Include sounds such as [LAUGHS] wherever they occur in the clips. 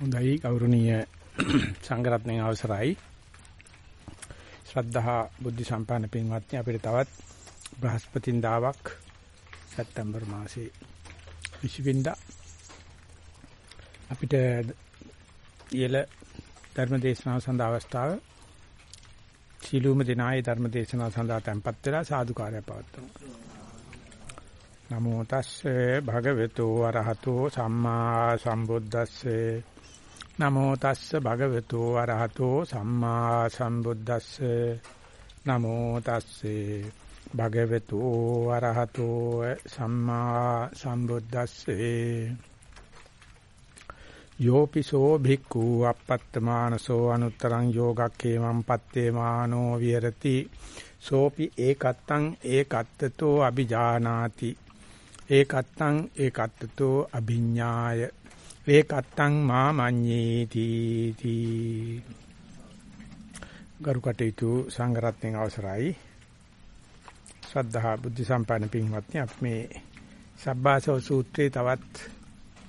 හොඳයි. ගෞරවනීය [CLEARS THROAT] සංඝරත්නයේ අවසරයි. ශ්‍රද්ධහා බුද්ධ සම්පන්න පින්වත්නි අපිට තවත් බ්‍රහස්පතින්දාවක් සැප්තැම්බර් මාසේ 20 වෙනිදා අපිට ඊළ ධර්ම දේශනාව සඳහා අවස්ථාව සීලුම දිනායේ ධර්ම දේශනාව සඳහා tempත් වෙලා සාදුකාරය පවත්වමු නමෝ තස්සේ භගවතු වරහතෝ සම්මා සම්බුද්දස්සේ නමෝ තස්ස භගවතු අරහතෝ සම්මා සම්බුද්දස්සේ. නමෝ තස්සේ භගවතු අරහතෝ සම්මා සම්බුද්දස්සේ. යෝපිසෝ භික්ඛු අපත්තමානසෝ අනුත්තරං යෝගක්ඛේමං පත්තේමානෝ විහෙරති. සෝපි ඒකත්තං ඒකත්තතෝ අபிජානාති ඒකත්තං ඒකත්තතෝ අභිඥාය ඒකත්තං මා මඤ්ඤේති තී ගරු කටයුතු සංඝරත්නයේ අවසරයි. ශ්‍රද්ධා බුද්ධ සම්පන්න පින්වත්නි අපි මේ සබ්බාසව සූත්‍රයේ තවත්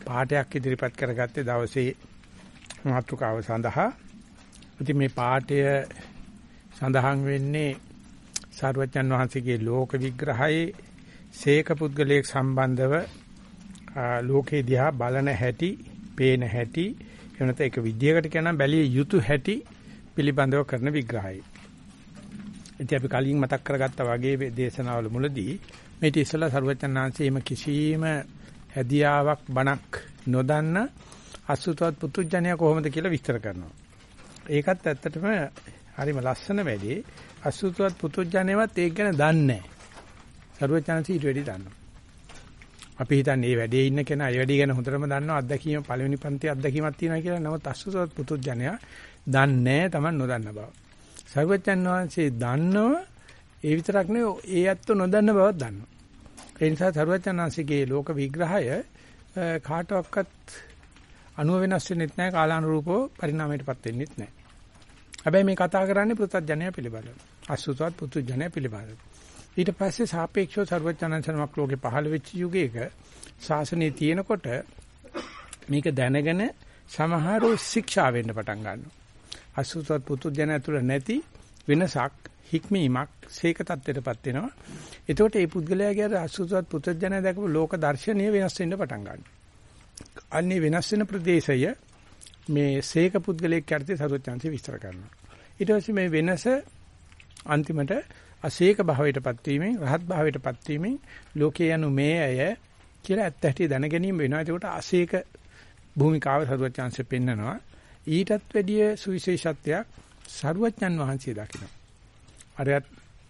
පාඩයක් ඉදිරිපත් කරගත්තේ දවසේ මාතෘකාව සඳහා. ඉතින් මේ පාඩය සඳහන් වෙන්නේ සර්වජන් වහන්සේගේ ලෝක විග්‍රහයේ සීක පුද්ගලයෙක් සම්බන්ධව ලෝකේ දිහා බලන හැටි, පේන හැටි, එවනත ඒක විද්‍යයකට කියනම් බැලිය යුතු හැටි පිළිබඳව කරන විග්‍රහයයි. ඉතින් අපි කලින් මතක් කරගත්තා වගේ දේශනාවල මුලදී මේටි ඉස්සලා සර්වචන්නාංශයේම කිසිම හැදියාවක් බණක් නොදන්න අසුතවත් පුතුජණයා කොහොමද කියලා විස්තර කරනවා. ඒකත් ඇත්තටම හරිම ලස්සන වැඩි. අසුතවත් පුතුජණේවත් ඒක ගැන දන්නේ නැහැ. සර්වචන්නාංශය ඊට වැඩි දන්නවා. අපි හිතන්නේ මේ වැඩේ ඉන්න කෙනා ඒ වැඩේ ගැන හොඳටම දන්නවා අත්දැකීම පළවෙනි පන්ති අත්දැකීමක් තියෙනවා කියලා. නමුත් අසුසවත් පුතුජණයා දන්නේ Taman නොදන්න බව. සර්වචන් වහන්සේ දන්නව ඒ විතරක් නෙවෙයි ඒ ඇත්ත නොදන්න බවක් දන්නවා. ඒ නිසා සර්වචන් වහන්සේගේ ලෝක විග්‍රහය කාටවත් අනුව වෙනස් වෙන්නෙත් නැහැ කාලානුරූපව පරිණාමයටපත් වෙන්නෙත් නැහැ. හැබැයි මේ කතා කරන්නේ පුතුජණයා පිළිබඳව. අසුසවත් පුතුජණයා පිළිබඳව. ඊට පස්සේ සාපේක්ෂව ਸਰවඥාන්සනමක් ලෝකේ පහළ වෙච්ච යුගයක ශාසනයේ තියෙනකොට මේක දැනගෙන සමහරව ශික්ෂා වෙන්න පටන් ගන්නවා. අසුතවත් පුතුජන ඇතුළ නැති වෙනසක් හික්මීමක් සීක තත්ත්වයටපත් වෙනවා. එතකොට මේ පුද්ගලයාගේ අර අසුතවත් පුතුජන දැකපු ලෝක දර්ශනීය වෙනස් වෙන්න පටන් ගන්නවා. අන්නේ වෙනස් වෙන ප්‍රදේශය මේ සීක පුද්ගලයෙක් යටතේ සරුවචාන්ති විස්තර කරනවා. ඊට පස්සේ මේ වෙනස අන්තිමට අසීක භාවයටපත් වීමෙන් රහත් භාවයටපත් වීමෙන් ලෝකේ යනු මේ අය කියලා ඇත්ත ඇටි දැන ගැනීම වෙනවා. ඒකට අසීක භූමිකාව සරුවචාන්සේ පෙන්නනවා. ඊටත් වැඩිය සුවිශේෂත්වයක් සරුවචන් වහන්සේ දකිනවා. අරයත්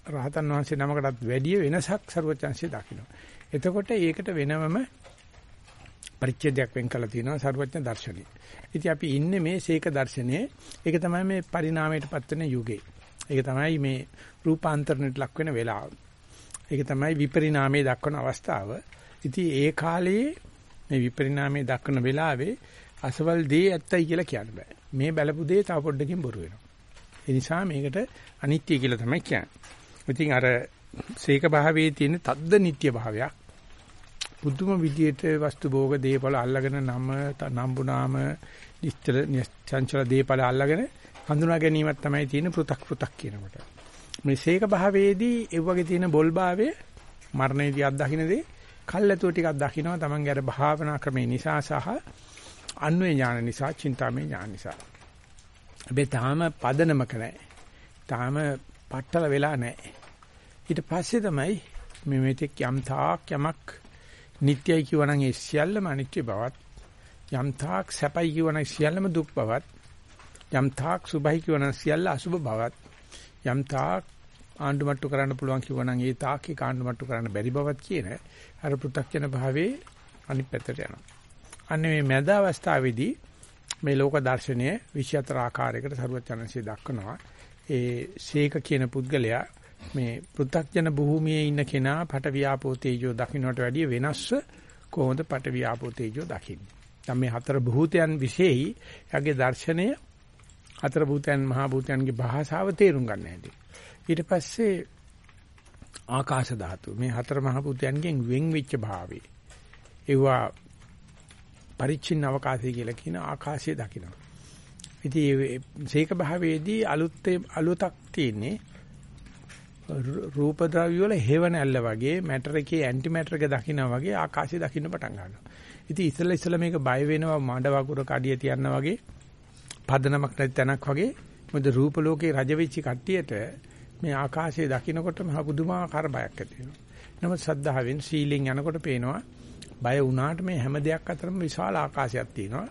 රහතන් වහන්සේ නමකටත් වැඩිය වෙනසක් සරුවචාන්සේ දකිනවා. එතකොට ඒකට වෙනමම පරිච්ඡේදයක් වෙන් කළා තියෙනවා සරුවචන දර්ශනය. ඉතින් අපි ඉන්නේ මේ සීක දර්ශනයේ ඒක තමයි මේ පරිණාමයටපත් වෙන යුගේ. ඒක තමයි මේ රූපාන්තරණයට ලක් වෙන වෙලාව. ඒක තමයි විපරිණාමයේ දක්වන අවස්ථාව. ඉතින් ඒ කාලේ මේ විපරිණාමයේ දක්වන වෙලාවේ අසවල් දේ ඇත්තයි කියලා කියන්න බෑ. මේ බලපු දේ තව පොඩ්ඩකින් බොරු වෙනවා. ඒ නිසා මේකට අනිත්‍ය කියලා තමයි කියන්නේ. ඉතින් අර සීක භාවයේ තියෙන තද්ද නිට්ටය භාවයක් බුදුම විදියට වස්තු භෝග දේපල අල්ලගෙන නම නම්බුනාම නිශ්චල චංචල දේපල අල්ලගෙන හඳුනා ගැනීමක් තමයි තියෙන පෘ탁 පෘ탁 කියනකොට. මේ සීක භාවයේදී ඒ වගේ තියෙන බොල්භාවය මරණයේදී අත්දකින්නදී කල්ැතුව ටිකක් දකින්න තමන්ගේ අර භාවනා ක්‍රමේ නිසා සහ අන්වේ ඥාන නිසා, චින්තාමේ ඥාන නිසා. මේ තාම පදනමක නැහැ. තාම පట్టල වෙලා නැහැ. ඊට පස්සේ තමයි මේ මෙතෙක් යම් තාක් යමක් නිට්ටයයි කියවනම් ඒ සියල්ලම අනිත්‍ය බවත් යම් තාක් සැපයි කියවනම් සියල්ලම දුක් බවත් යම් තාක් සුභයි කියවනම් සියල්ල අසුභ බවත් යම් තාක් ආණ්ඩු මට්ටු කරන්න පුළුවන් කිව්වනම් ඒ තාක් ඒ ආණ්ඩු මට්ටු කරන්න බැරි බවත් කියන අර පෘථග්ජන භාවයේ අනිත් පැත්තට යනවා. අන්න මේ මැද අවස්ථාවේදී මේ ලෝක දර්ශනය 24 ආකාරයකට සරුවචනන්සේ දක්වනවා. ඒ ශේක කියන පුද්ගලයා මේ පෘථග්ජන භූමියේ ඉන්න කෙනා පට වියාපෝ තේජෝ දකින්නට වැඩිය වෙනස්ව කොහොමද පට වියාපෝ තේජෝ දකින්නේ. දැන් මේ හතර භූතයන් විශේෂයි යගේ දර්ශනය හතර භූතයන් මහා භූතයන්ගේ භාෂාව තේරුම් ගන්න හැටි. ඊට පස්සේ ආකාශ ධාතු මේ හතර මහ භූතයන්ගෙන් වෙන් වෙච්ච භාවය. ඒවා පරිච්ඡින්න අවකාශය කියලා කියන ආකාශය දකිනවා. ඉතින් සීක භාවයේදී අලුත් අලුතක් තියෙන්නේ රූප ද්‍රව්‍ය වල හේවණැල්ල වගේ මැටර් එකේ ඇන්ටි මැටර් එක දකිනා වගේ ආකාශය දකින්න පටන් ගන්නවා. ඉතින් ඉස්සෙල්ලා ඉස්සෙල්ලා මේක බය වෙනවා මඩ වගුර කඩිය තියන්න වගේ පදනමක් නැති තැනක් වගේ මොකද රූප ලෝකේ රජ වෙච්ච කට්ටියට මේ ආකාශය දකින්නකොට මහ පුදුමාකාර බයක් ඇති වෙනවා. නමුත් සද්ධාවෙන් සීලෙන් යනකොට පේනවා බය වුණාට මේ හැම දෙයක් අතරම විශාල ආකාශයක් තියෙනවා.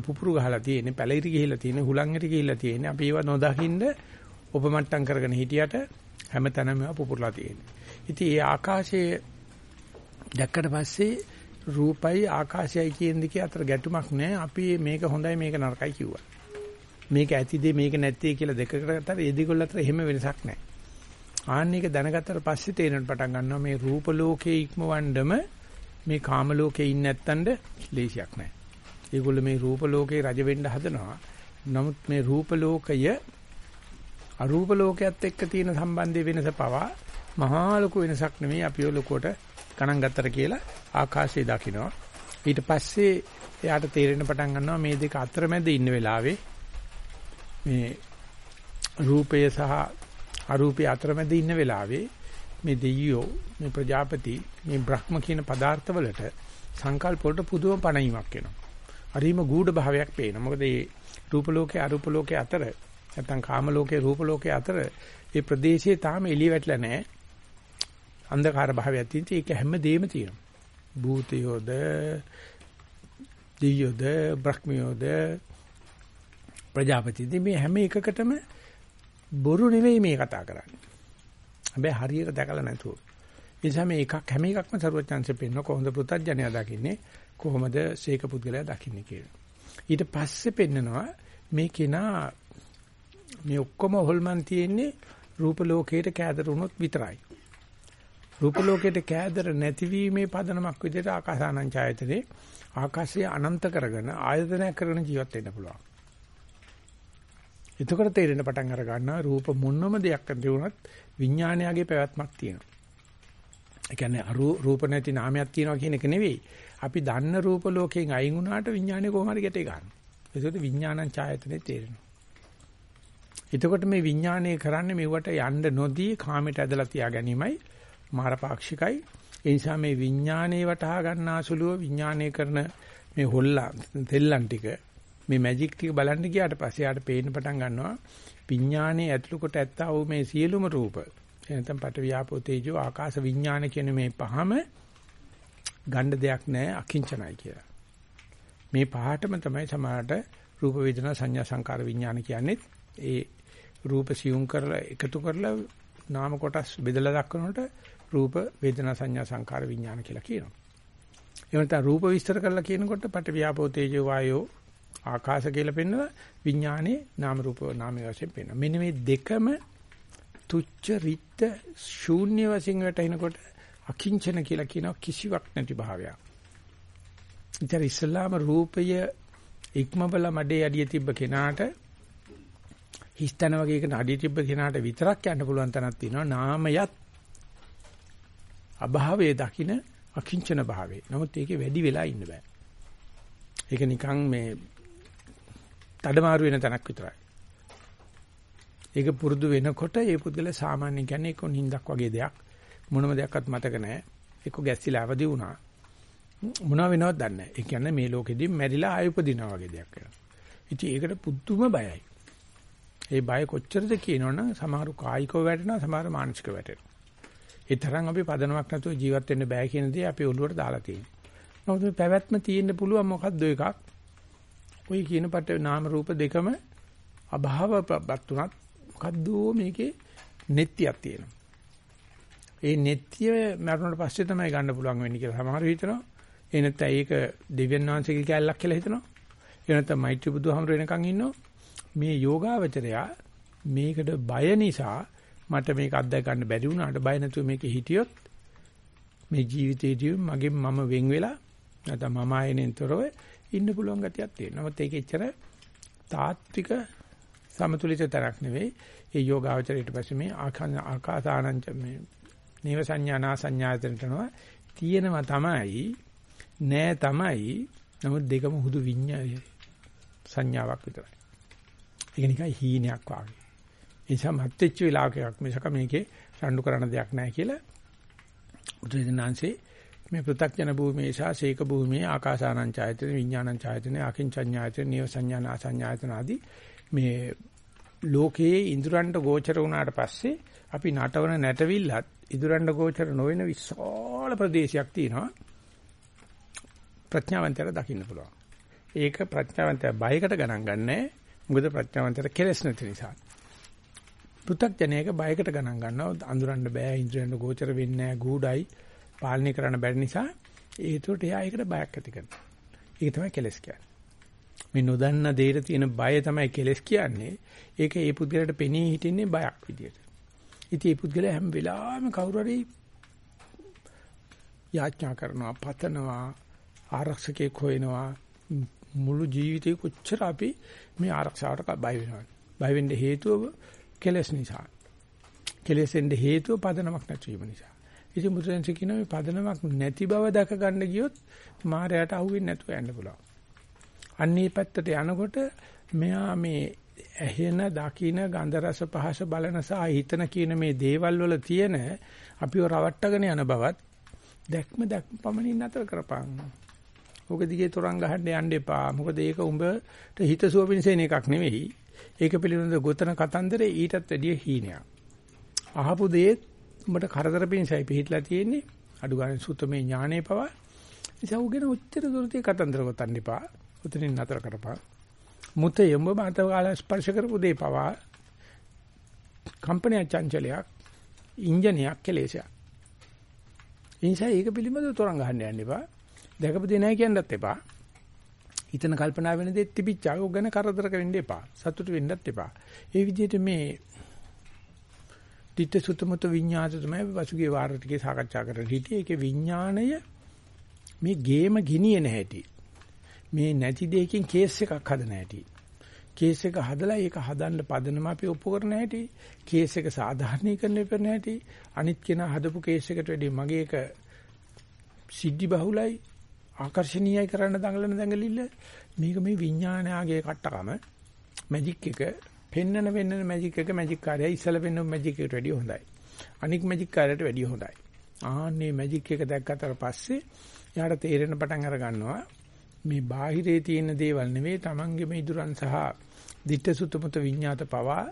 පුපුරු ගහලා තියෙන්නේ, පැලිරි ගිහිලා තියෙන්නේ, හුලංගිරි ගිහිලා තියෙන්නේ. අපි ඒව නොදකින්න උපමට්ටම් කරගෙන හිටියට හැම තැනම පුපුරලා තියෙන්නේ. ඉතින් ඒ ආකාශයේ දැක්කට පස්සේ රූපයි ආකාශයයි කියන දෙකේ අතර ගැටුමක් නැහැ. අපි මේක හොඳයි මේක නරකයි කිව්වා. මේක ඇතිද මේක නැත්තේ කියලා දෙකකට අතර ඒ දෙකොල්ල අතර එහෙම වෙනසක් නැහැ. ආන්න එක දැනගත්තට පස්සේ තේරෙන්න පටන් ගන්නවා මේ රූප ලෝකයේ ඉක්මවන්නම මේ කාම ලෝකේ ඉන්නේ නැත්තඳ ලේසියක් නැහැ. ඒගොල්ලෝ මේ රූප ලෝකේ රජ වෙන්න හදනවා. නමුත් මේ රූප ලෝකය අරූප ලෝකයේත් එක්ක තියෙන සම්බන්ධය වෙනස පවා මහා ලොකු වෙනසක් නෙමෙයි අපි ඔය ලොකුවට ගණන් ගත්තට කියලා ආකාශය දකිනවා. ඊට පස්සේ එයාට තේරෙන්න පටන් ගන්නවා මේ දෙක අතරමැද ඉන්න වෙලාවේ මේ රූපය සහ අරූපය අතරමැද ඉන්න වෙලාවේ මේ දෙයියෝ මේ ප්‍රජාපති මේ බ්‍රහ්ම කියන පදාර්ථ වලට සංකල්ප වලට පුදුම පණීමක් එනවා. හරිම ගූඪ භාවයක් පේනවා. මොකද මේ රූප ලෝකේ අරූප ලෝකේ අතර නැත්නම් කාම ලෝකේ රූප ලෝකේ අතර මේ ප්‍රදේශයේ තාම එළිය වැටලා නැහැ. අන්ධකාර භාවයක් තියෙන ඒක හැමදේම තියෙනවා. භූතයෝද දියෝද බ්‍රහ්මියෝද ප්‍රජාපතිද මේ හැම එකකටම බොරු නෙවෙයි මේ කතා කරන්නේ. හැබැයි හරියට දැකලා නැතුව. ඒ නිසා මේ එකක් හැම එකක්ම සරුවචාන්සේ පෙන්න කොහොමද පෘථජ්ජනයා දකින්නේ කොහොමද ශේක පුද්ගලයා දකින්නේ කියලා. ඊට පස්සේ පෙන්නනවා මේ කෙනා මේ ඔක්කොම හොල්මන් තියෙන්නේ රූප ලෝකයට කෑදර වුණොත් විතරයි. රූප ලෝකයට කෑදර නැතිවීමේ පදනමක් විදිහට ආකාසානං ඡායතනේ ආකාශය අනන්ත කරගෙන ආයතනයක් කරගෙන ජීවත් වෙන්න පුළුවන්. එතකොට තේරෙන පටන් අර ගන්නවා රූප මොනම දෙයක් නැති වුණත් විඥානයගේ පැවැත්මක් තියෙනවා. ඒ කියන්නේ රූප නැති නාමයක් තියෙනවා කියන එක නෙවෙයි. අපි දන්න රූප ලෝකයෙන් අයින් වුණාට විඥානය කොහොම හරි ගැටේ ගන්නවා. ඒකත් විඥානං ඡායතනේ තේරෙනවා. එතකොට මේ විඥානය කරන්නේ මෙවට යන්න නොදී කාමයට ඇදලා තියා ගැනීමයි මාරපාක්ෂිකයි. ඒ නිසා මේ විඥානයේ වටහා ගන්නාසුලුව විඥානය කරන මේ හොල්ලා තෙල්ලන් ටික මේ මැජික් ටික බලන්න ගියාට පස්සේ යාට පේන්න පටන් ගන්නවා විඥානයේ ඇතුළු කොට ඇත්තා වූ මේ සියලුම රූප එනතම් පට වියාපෝ තේජෝ ආකාශ විඥාන කියන මේ පහම ගණ්ඩ දෙයක් නැහැ අකිංචනයි කියලා. මේ පහටම තමයි සමහරට රූප වේදනා සංඥා සංකාර විඥාන කියන්නේ ඒ රූප සියුම් කරලා එකතු කරලා නාම කොටස් බෙදලා දක්වනකොට රූප වේදනා සංඥා සංකාර විඥාන කියලා කියනවා. ඒ වෙනත රූප විස්තර කරලා කියනකොට පට වියාපෝ තේජෝ වායෝ ආකාශ කියලා පෙන්වන විඥානේ නාම රූප නාමයේ වශයෙන් පෙන්වන. මෙන්න මේ දෙකම තුච්ච රිත්ත ශූන්‍ය වශයෙන් වැටෙනකොට අකිංචන කියලා කියන කිසිවක් නැති භාවයක්. ඉතින් ඉස්ලාම රූපය ඉක්මබල මඩේ අඩිය තිබ්බ කෙනාට හිස්තන වගේ එක අඩිය තිබ්බ කෙනාට විතරක් යන්න පුළුවන් තැනක් තියෙනවා නාමයත් අභාවයේ දකින්න අකිංචන භාවයේ. නමුත් ඒකේ වැඩි වෙලා ඉන්න බෑ. ඒක නිකන් මේ තඩමාරු වෙන තැනක් විතරයි. ඒක පුරුදු වෙනකොට ඒ පුද්ගලයා සාමාන්‍ය කියන්නේ ඒක නිින්දක් වගේ දෙයක්. මොනම දෙයක්වත් මතක නැහැ. ඒක ගැස්සිලා අවදි වුණා. මොනවා වෙනවද දන්නේ නැහැ. ඒ කියන්නේ මේ ලෝකෙදී මැරිලා ආය උපදිනවා වගේ දෙයක් වෙනවා. ඉතින් ඒකට පුදුම බයයි. ඒ බය කොච්චරද කියනවනම් සමහරු කායිකව වැටෙනවා සමහරු මානසිකව වැටෙනවා. ඒ තරම් අපි පදනමක් නැතුව ජීවත් වෙන්න බෑ කියන දේ අපි ඔළුවට දාලා තියෙනවා. නමුත් මේ පැවැත්ම තියෙන්න පුළුවන් මොකද්ද එකක්? ওই කියන පට නාම රූප දෙකම අභාවපත් උනත් මොකද්ද මේකේ නෙත්තියක් තියෙනවා. ඒ නෙත්තිය මරුණට පස්සේ තමයි ගන්න පුළුවන් වෙන්නේ කියලා සමහරව හිතනවා. ඒ නැත්නම් ඒක දෙවියන් වහන්සේගේ කැලලක් කියලා හිතනවා. ඒ නැත්නම් මෛත්‍රී බුදුහාමුදුර වෙනකන් ඉන්නවා. මේ යෝගාවචරයා මේකට බය නිසා මට මේක අත්දැක ගන්න බැරි වුණාට බය නැතුව මේක හිටියොත් මේ ජීවිතේදී මගෙන් මම වෙන් වෙලා නැත්නම් මම ආයෙනෙන්තරව ඉන්න පුළුවන් ගතියක් තියෙනවා. නමුත් ඒක එච්චර තාත්වික සමතුලිත තරක් නෙවෙයි. ඒ යෝගාවචරය ඊට පස්සේ මේ ආකාසානංච මේ නේව සංඥානා සංඥායතනටනවා තියෙනවා තමයි නෑ තමයි නමුත් දෙකම හුදු විඤ්ඤාණය සංඥාවක් විතරයි. ඒක නිකන් හීනයක් වගේ. ඒ නිසා මත්ච්ච විලාකයක් මිසක මේකේ රණ්ඩු කරන දෙයක් නැහැ කියලා බුදුරජාණන්සේ මේ පෘථග්ජන භූමියේ සහ සීක භූමියේ ආකාසානං ඡායතන විඥානං ඡායතන අකින්චඤ්ඤායතන නිය සංඥාන ආසඤ්ඤායතන ආදී මේ ලෝකයේ ඉඳුරන්ට ගෝචර වුණාට පස්සේ අපි නටවන නැටවිල්ලත් ඉඳුරන්ට ගෝචර නොවන විශාල ප්‍රදේශයක් තියෙනවා ප්‍රඥාවන්තයර දකින්න පුළුවන්. ඒක ප්‍රඥාවන්තය බයකට ගණන් ගන්නෑ. මොකද ප්‍රඥාවන්තයට කෙලස් නැති නිසා. පෘථග්ජනයක බයකට ගණන් ගන්නවා අඳුරන්න බෑ ඉන්ද්‍රයන්ට ගෝචර වෙන්නේ නැහැ ගුඩයි පාලනය කරන්න බැරි නිසා ඒකට එයා ඒකට බයක් ඇති කරනවා. ඒක තමයි කෙලස් කියන්නේ. මේ නොදන්න දෙයට තියෙන බය තමයි කෙලස් කියන්නේ. ඒක ඒ පුද්ගලයාට පෙනී හිටින්නේ බයක් විදියට. ඉතින් මේ පුද්ගලයා හැම වෙලාවෙම කවුරු හරි යාඥා කරනවා, පතනවා, ආරක්ෂකෙක් හොයනවා මුළු ජීවිතේ කොච්චර අපි මේ ආරක්ෂාවට බය වෙනවද? බය වෙන්න හේතුව කෙලස් නිසා. කෙලෙසෙන්න හේතුව පදනමක් නැතිවීම නිසා. ඉතින් මුද්‍රෙන්ස කියන මේ පදනමක් නැති බව දැක ගන්න ගියොත් මායයට අහුවෙන්නේ නැතුව යන්න පුළුවන්. අන්නේ පැත්තට යනකොට මෙයා මේ ඇහෙන, දකින, ගන්ධ රස පහස බලන සහ හිතන කියන මේ දේවල් වල තියෙන අපිව රවට්ටගෙන යන බවත් දැක්ම දැක්ම පමණින් නතර කරපං. ඔක දිගේ තරංග ගහන්න යන්න එපා. මොකද ඒක උඹට හිතසුව පිණිසෙන එකක් නෙවෙයි. ඒක පිළිබඳව ගොතන කතන්දරේ ඊටත් වැඩිය හීනයක්. අහපු දේ උඹට කරදර පිණිසයි පිළිහිట్లా තියෙන්නේ. අඩු ගන්න සුත්තමේ ඥානේ පවා. නිසා උගෙන උච්චර දුරදී කතන්දර ගොතන්න එපා. උතනින් නතර කරපන්. මුතේ උඹ මත කාල ස්පර්ශ කරපු දේ පවා කම්පනය චංචලයක් ඉන්ජිනයක් කෙලෙසයක්. ඒ නිසා ඒක පිළිබඳව තරංග ගහන්න යන්න එපා. දැකපු දේ නැහැ කියන්නත් එපා. හිතන කල්පනා වෙන දේ තිබිච්චා. ඔය ගැන කරදරක වෙන්න එපා. සතුටු වෙන්නත් එපා. ඒ විදිහට මේ ditta sutamuta විඤ්ඤාත තමයි පසුගිය වාර ටිකේ සාකච්ඡා කරලා හිටියේ. ඒකේ විඥාණය මේ ගේම ගිනියන හැටි. මේ නැති දෙයකින් කේස් එකක් හදන හැටි. කේස් එක හදලා ඒක හදන්න පදනම අපි ඔප්පු කරන හැටි. කේස් එක සාධාරණීකරණය කරන හැටි. අනිත් කෙනා හදපු කේස් එකට වැඩිය මගේ එක සිද්ධි බහුලයි ආකර්ශනීයයි කරන්න දඟලන දඟලිල්ල මේක මේ විඥානයාගේ කට්ටකම මැජික් එක පෙන්නන වෙන්නන මැජික් එක මැජික් කාර්යය. ඉස්සල පෙන්නන මැජික් එකට වැඩිය හොඳයි. අනික් මැජික් කාර්යයට වැඩිය හොඳයි. ආන්නේ මැජික් එක දැක්කට පස්සේ යාට තේරෙන පටන් අර ගන්නවා. මේ බාහිරේ තියෙන දේවල් නෙවෙයි Tamange මේ ඉදුරන් සහ ditta sutamuta විඤ්ඤාත පවා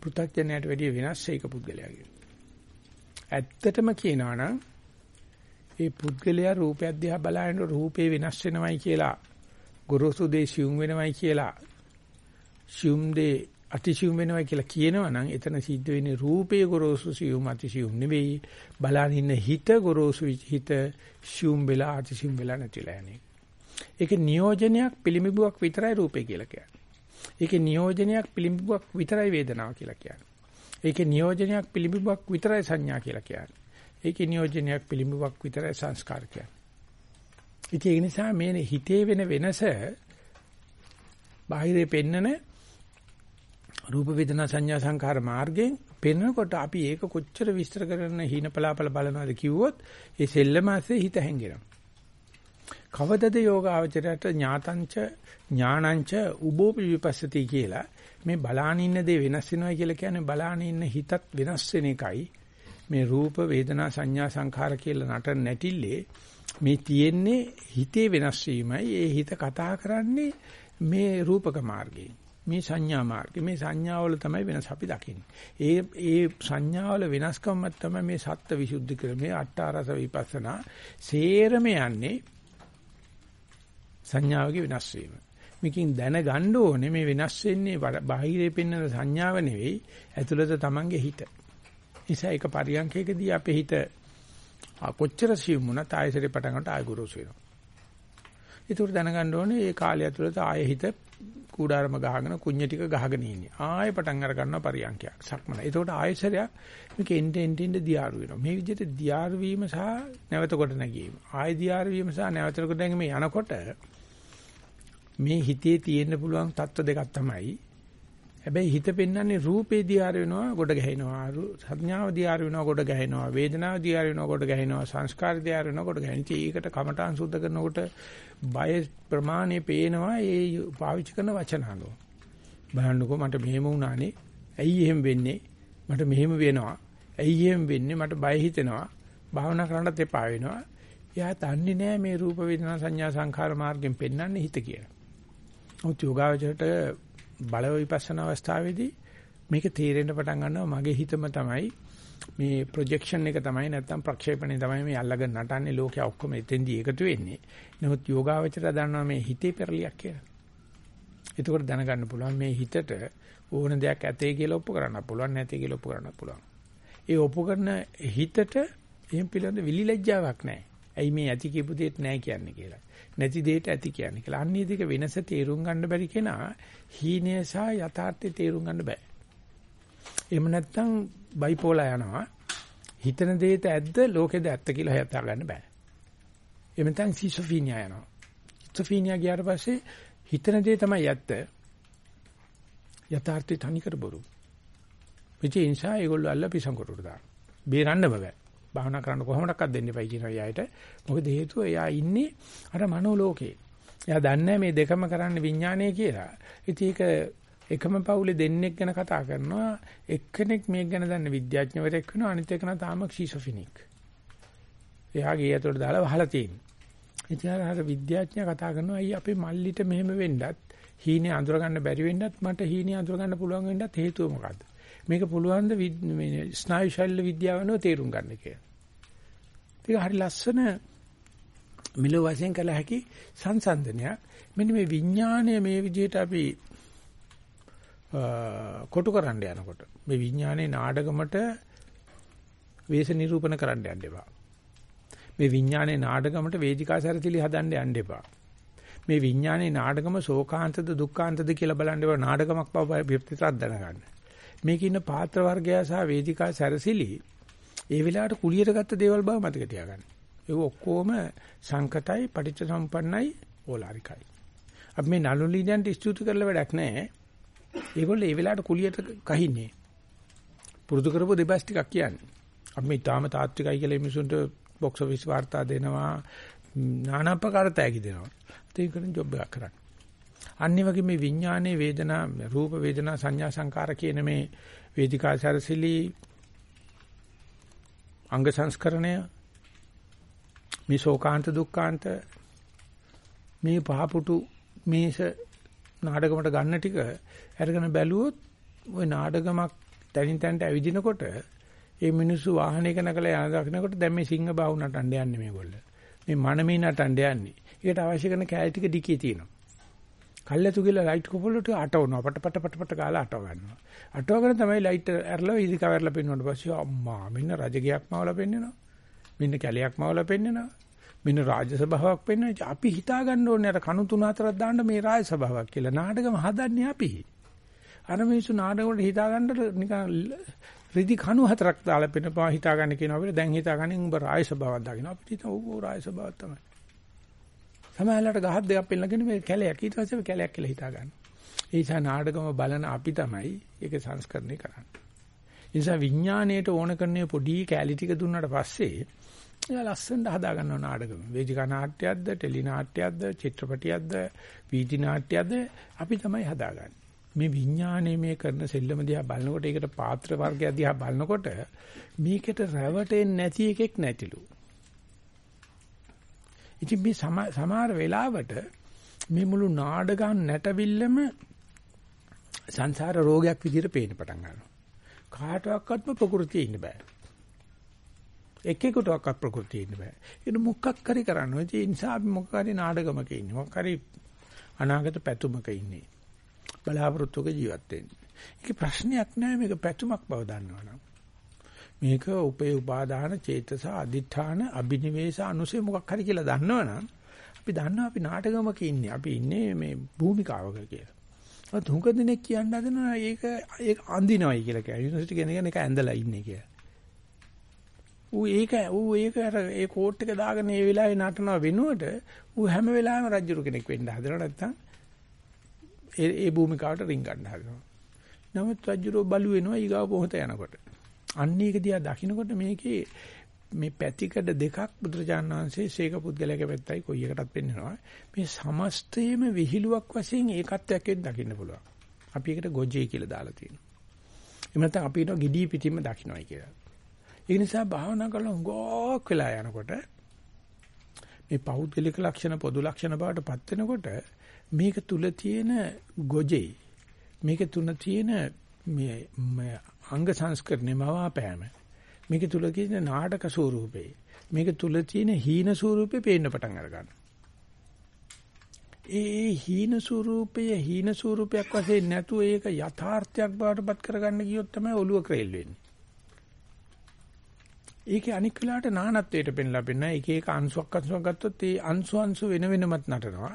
පෘථග්ජනයට වැඩිය වෙනස් ඒක පුද්ගලයාගේ. ඇත්තටම කියනවා නම් ඒ පුද්ගලයා රූපයක් දිහා බලන රූපේ වෙනස් වෙනවයි කියලා ගොරෝසු දේ සියුම් වෙනවයි කියලා සියුම් දේ අතිසියුම් වෙනවයි කියලා කියනවා නම් එතන සිද්ධ වෙන්නේ රූපේ ගොරෝසු සියුම් අතිසියුම් නෙවෙයි බලන ඉන්න හිත ගොරෝසු හිත සියුම් වෙලා අතිසියුම් වෙලා නැතිලා යන්නේ. ඒක නියෝජනයක් පිළිඹුවක් විතරයි රූපේ කියලා කියන්නේ. ඒකේ නියෝජනයක් පිළිඹුවක් විතරයි වේදනාව කියලා කියන්නේ. ඒකේ නියෝජනයක් පිළිඹුවක් විතරයි සංඥා කියලා කියන්නේ. ඒකේ නියෝජනයක් පිළිඹුවක් විතරයි සංස්කාර කියන්නේ. ඉතින් ඒ නිසා මේ හිතේ වෙන වෙනස බාහිරේ පෙන්නන රූප වේදනා සංඥා සංකාර මාර්ගයෙන් පෙන්නකොට අපි ඒක කොච්චර විස්තර කරන හීනපලාපල බලනවාද කිව්වොත් ඒ සෙල්ලමාසේ හිත හැංගෙනවා. කවදද යෝගාවචරයට ඥාතංච ඥානංච උබෝ විපස්සති කියලා මේ බලාන ඉන්න දේ වෙනස් වෙනවා කියලා කියන්නේ බලාන ඉන්න හිතත් වෙනස් වෙන එකයි. මේ රූප වේදනා සංඥා සංඛාර කියලා නටන නැටිල්ලේ මේ තියෙන්නේ හිතේ වෙනස් වීමයි. ඒ හිත කතා කරන්නේ මේ රූපක මාර්ගයෙන්. මේ සංඥා මාර්ගේ මේ සංඥාවල තමයි වෙනස අපි දකින්නේ. ඒ ඒ සංඥාවල වෙනස්කම තමයි මේ සත්ත්ව විසුද්ධි ක්‍රමයේ අට්ඨාරස විපස්සනා සේරම යන්නේ සංඥාවගේ වෙනස් වීම. මේකෙන් දැනගන්න ඕනේ මේ වෙනස් වෙන්නේ බාහිරේ පෙන්වන සංඥාව නෙවෙයි ඇතුළත තමන්ගේ හිත. නිසා ඒක පරියන්කේකදී අපේ හිත කොච්චර සියුම් වුණත් ආයසරේ පටන් ගන්නට ආය ගුරුසු වෙනවා. ඒකට දැනගන්න ඕනේ මේ කාලය ඇතුළත ආය හිත කුඩාරම ගහගෙන කුඤ්ඤ ටික ගහගෙන ඉන්නේ. ආයෙ පටන් අර ගන්නවා පරියන්කයක්. සක්මන. එතකොට ආයෙසරයක් මේක එන්න එන්න එන්න දියාරු වෙනවා. මේ විදිහට දියාරු වීම සහ නැවත කොට නැගීම. ආයෙ දියාරු වීම සහ නැවත කොට නැගීම යනකොට මේ හිතේ තියෙන්න පුළුවන් தত্ত্ব දෙකක් තමයි හැබැයි හිත පෙන්වන්නේ රූපේ දිහාර වෙනවා ගොඩ ගැහෙනවා. සංඥාව දිහාර වෙනවා ගොඩ ගැහෙනවා. වේදනාව දිහාර වෙනවා ගොඩ ගැහෙනවා. සංස්කාර දිහාර වෙනවා ගොඩ ගැහෙනවා. ඒකට කමඨාන් සුද්ධ කරනකොට බය ප්‍රමාණය පේනවා ඒ පාවිච්චි කරන වචන අනුව බලන්නකෝ මට මෙහෙම වුණානේ. ඇයි එහෙම වෙන්නේ? මට මෙහෙම වෙනවා. ඇයි එහෙම වෙන්නේ? මට බය හිතෙනවා. භාවනා කරන්නත් එපා වෙනවා. එයා දන්නේ නැහැ මේ රූප වේදනා සංඥා සංඛාර මාර්ගයෙන් පෙන්වන්නේ හිත කියලා. ඔත් යෝගාවචරයට බල විපස්සනා අවස්ථාවේදී මේක තීරෙන්න පටන් ගන්නවා මගේ හිතම තමයි මේ ප්‍රොජෙක්ෂන් එක තමයි නැත්තම් ප්‍රක්ෂේපණය තමයි මේ අල්ලගෙන නටන්නේ ලෝකයා ඔක්කොම එතෙන්දී එකතු වෙන්නේ. නමුත් යෝගාවචරය දන්නවා මේ හිතේ පෙරලියක් කියලා. එතකොට දැනගන්න පුළුවන් මේ හිතට ඕන දෙයක් ඇතේ කියලා ඔප්පු කරන්න පුළුවන් නැතේ කියලා ඔප්පු කරන්න පුළුවන්. ඒ ඔප්පු කරන හිතට එහෙම පිළිබඳ විලිලැජ්ජාවක් නැහැ. ඇයි මේ ඇති කියපු දෙයක් නැහැ කියන්නේ කියලා. නැති දෙයට ඇති කියන්නේ කියලා. අන්නේ දෙක වෙනස තේරුම් ගන්න බැරි කෙනා හීනය සහ යථාර්ථය තේරුම් ගන්න බෑ. එහෙම නැත්නම් බයිපෝලා යනවා. හිතන දෙයට ඇද්ද ලෝකෙද ඇත්ත කියලා හිතා ගන්න බෑ. එහෙම නැත්නම් සිසොෆීනියා යනවා. සිසොෆීනියා ගියාට පස්සේ හිතන දේ තමයි ඇත්ත. යථාර්ථය තනිකර බොරු. ඒ නිසා ඒගොල්ලෝ අල්ල පිසංකොටට දාන. බේරන්න බෑ. භාවනා කරන්න කොහොමඩක්වත් දෙන්න එපයි කියනවා එයාට. මොකද හේතුව එයා ඉන්නේ අර මනෝ ලෝකේ. එයා දන්නේ මේ දෙකම කරන්න විඥානය කියලා. ඉතින් ඒක එකම පවුලේ දෙන්නෙක් ගැන කතා කරනවා. එක්කෙනෙක් මේක ගැන දන්න විද්‍යාඥවරයෙක් වෙනවා. අනිත් එකන තාම ක්ෂීසොෆිනික්. එයා ගේ ඇතුළට දාලා වහලා තියෙනවා. ඉතින් අර විද්‍යාඥයා කතා කරනවා අයිය අපේ මල්ලිට මෙහෙම වෙන්නත් හීනේ අඳුර ගන්න බැරි වෙන්නත් මට හීනේ අඳුර ගන්න පුළුවන් වෙන්නත් හේතුව මොකද්ද? මේක පුළුවන් ද මේ ස්නායු ශල්‍ය විද්‍යාවනෝ තේරුම් ගන්න කියලා. ඒක හරි ලස්සන මිලෝ වශයෙන් කළ හැකි සංසන්දනයක්. මෙන්න මේ විඥාණය මේ විදිහට අපි කොටු කරන්න යනකොට මේ විඥානයේ නාඩගමට වේශ නිරූපණ කරන්න යන්න එපා. මේ විඥානයේ නාඩගමට වේදිකා සැරසිලි හදන්න යන්න එපා. මේ විඥානයේ නාඩගම ශෝකාන්තද දුක්ඛාන්තද කියලා බලන්න එපා නාඩගමක් බව විප්‍රිතත් දැනගන්න. මේකේ ඉන්න පාත්‍ර වර්ගය සහ වේදිකා සැරසිලි ඒ වෙලාවට කුලියට ගත්ත දේවල් බව මතක තියාගන්න. ඒක ඔක්කොම සංකතයි, පටිච්ච සම්පන්නයි, ඕලාරිකයි. අපි මේ නළු ලියන්ට ස්තුති කරලා වැඩක් නැහැ. ඒගොල්ලෝ ඒ වෙලාවට කුලියට කහින්නේ. පුරුදු කරපු දෙබස් ටිකක් කියන්නේ. අපි මේ තාම තාත්විකයි කියලා මිනිසුන්ට බොක්ස් ඔෆිස් වාර්තා දෙනවා, নানা ප්‍රකාර තෑගි දෙනවා. ඒකෙන් ජොබ් එකක් කරන්න. අනිත් වගේ මේ විඥානයේ වේදනා රූප වේදනා සංඥා සංකාර කියන මේ වේදිකා සරසිලි අංග සංස්කරණය මේ ශෝකාන්ත දුක්ඛාන්ත මේ පහපුටු මේස නාටකමට ගන්න ටික අරගෙන බැලුවොත් ওই නාටකමක් තනින් තනට ඇවිදිනකොට ඒ මිනිස්සු වාහනයක නැගලා යන දකින්නකොට දැන් මේ සිංහ බාහුව නටන්න යන්නේ මේගොල්ලෝ. මේ මනමේ නටන්න යන්නේ. ඒකට අවශ්‍ය කරන කැලේ ටික ඩිකේ තියෙනවා. කල්ැතු කියලා ලයිට් කොපලට අටවනවා පට පට පට පට ගාලා අටව ගන්නවා. අටවගෙන තමයි ලයිට් ඇරලා ඉදි කවර්ලා පෙන්වන්න පස්සේ අම්මා මෙන්න රජගයක් මවලා පෙන්නනවා. මෙන්න කැලයක් මවලා පෙන්නනවා. මෙන්න රාජසභාවක් පෙන්වනවා. අපි හිතා ගන්න ඕනේ අර කණු තුන හතරක් දාන්න මේ රාජසභාවක් කියලා. නාටකම හදන්නේ අපි. අර මිනිස්සු නාටකවල හිතා ගන්න නිකන් රිදි කණු හතරක් දාලා පෙන්නපා හිතා ගන්න කියනවා අපිට දැන් හිතා ගන්න උඹ රාජසභාවක් දාගෙන අපිට හිතා ඕ රාජසභාවක් තමයි. සමහරවිට ගහක් දෙකක් පෙන්නගෙන මේ කැලයක් ඊට පස්සේ කැලයක් කියලා හිතා ගන්න. ඒ නිසා නාටකම බලන අපි තමයි ඒක සංස්කරණය කරන්නේ. ඒ නිසා විඥාණයට ඕන කරන්නේ පොඩි කැලි ටික දුන්නාට පස්සේ එයා ලස්සනට හදා ගන්නවා නාටකම. වේදිකා නාට්‍යයක්ද, ටෙලි නාට්‍යයක්ද, චිත්‍රපටියක්ද, වීදි නාට්‍යයක්ද අපි තමයි හදාගන්නේ. මේ විඥානයේ මේ කරන සෙල්ලම දිහා බලනකොට ඒකට පාත්‍ර වර්ගය දිහා බලනකොට මේකට රැවටෙන්නේ නැති එකෙක් නැතිලු. ඉතින් මේ සමහර වෙලාවට මේ මුළු නාඩගම් නැටවිල්ලම සංසාර රෝගයක් විදිහට පේන්න පටන් ගන්නවා. කාටවත්ම ප්‍රകൃතිය ඉන්න බෑ. එකෙකුටවත් ප්‍රകൃතිය ඉන්න බෑ. ඒක මොකක් හරි කරන්න ඕනේ. ඒ නිසා අපි මොකක් හරි නාඩගමක ඉන්නේ. මොකක් හරි අනාගත පැතුමක ඉන්නේ. බලාපොරොත්තුක ජීවත් වෙන්නේ. ඒක ප්‍රශ්නයක් නෑ මේක පැතුමක් බව දන්නවනම්. මේක උපේ උපාදාන චේතස අදිඨාන අබිනිවේෂ අනුසය මොකක් හරි කියලා දන්නවනම් අපි දන්නවා අපි නාටකමක ඉන්නේ. අපි ඉන්නේ මේ භූමිකාවක කියලා. අත් හුඟ දෙනෙක් කියන්න හදනවා ඒක ඒක අඳිනවයි කියලා කියනවා. යුනිවර්සිටි කෙනෙක් එක ඇඳලා ඉන්නේ කියලා. ඌ ඒක ඌ ඒක අර ඒ කෝට් එක දාගෙන ඒ වෙලාවේ නටනවා වෙනුවට ඌ හැම වෙලාවෙම රජුරු කෙනෙක් වෙන්න හදනවා නැත්තම් ඒ ඒ භූමිකාවට රින් ගන්න හදනවා. නමුත් රජුරෝ බලු වෙනවා ඊගාව පොහොත යනකොට. අන්න ඒක දිහා දකින්නකොට මේකේ මේ පැතිකඩ දෙකක් බුදුරජාණන් වහන්සේ ශේක පුද්ගලයාගේ පැත්තයි කොයි එකටත් පෙන්නනවා. මේ සමස්තයේම විහිළුවක් වශයෙන් ඒකත්වයක් වෙන්න දකින්න පුළුවන්. අපි ඒකට ගොජේ කියලා දාලා තියෙනවා. එහෙම නැත්නම් අපි හිතනවා gidi පිටින්ම දකින්නයි කියලා. ඒ නිසා භාවනා කරලා හුඟක් වෙලා යනකොට මේ පෞද්ගලික ලක්ෂණ පොදු ලක්ෂණ බවට පත් වෙනකොට මේක තුල තියෙන ගොජේ මේක තුන තියෙන මේ අංග සංස්කරණය මවාපෑම මේක තුල තියෙන නාටක ස්වරූපේ මේක තුල තියෙන හීන ස්වරූපේ පේන්න පටන් අරගන්නවා ඒ හීන ස්වරූපය හීන ස්වරූපයක් වශයෙන් නැතුව ඒක යථාර්ථයක් බවට පත් කරගන්න ගියොත් තමයි ඔළුව ක්‍රේල් වෙන්නේ. ඒකේ අනික් වෙලාවට නානත්වයට පෙන්ලා පෙන්න එක එක අංශුවක් අංශුවක් ගත්තොත් ඒ අංශු අංශු වෙන වෙනමත් නටනවා.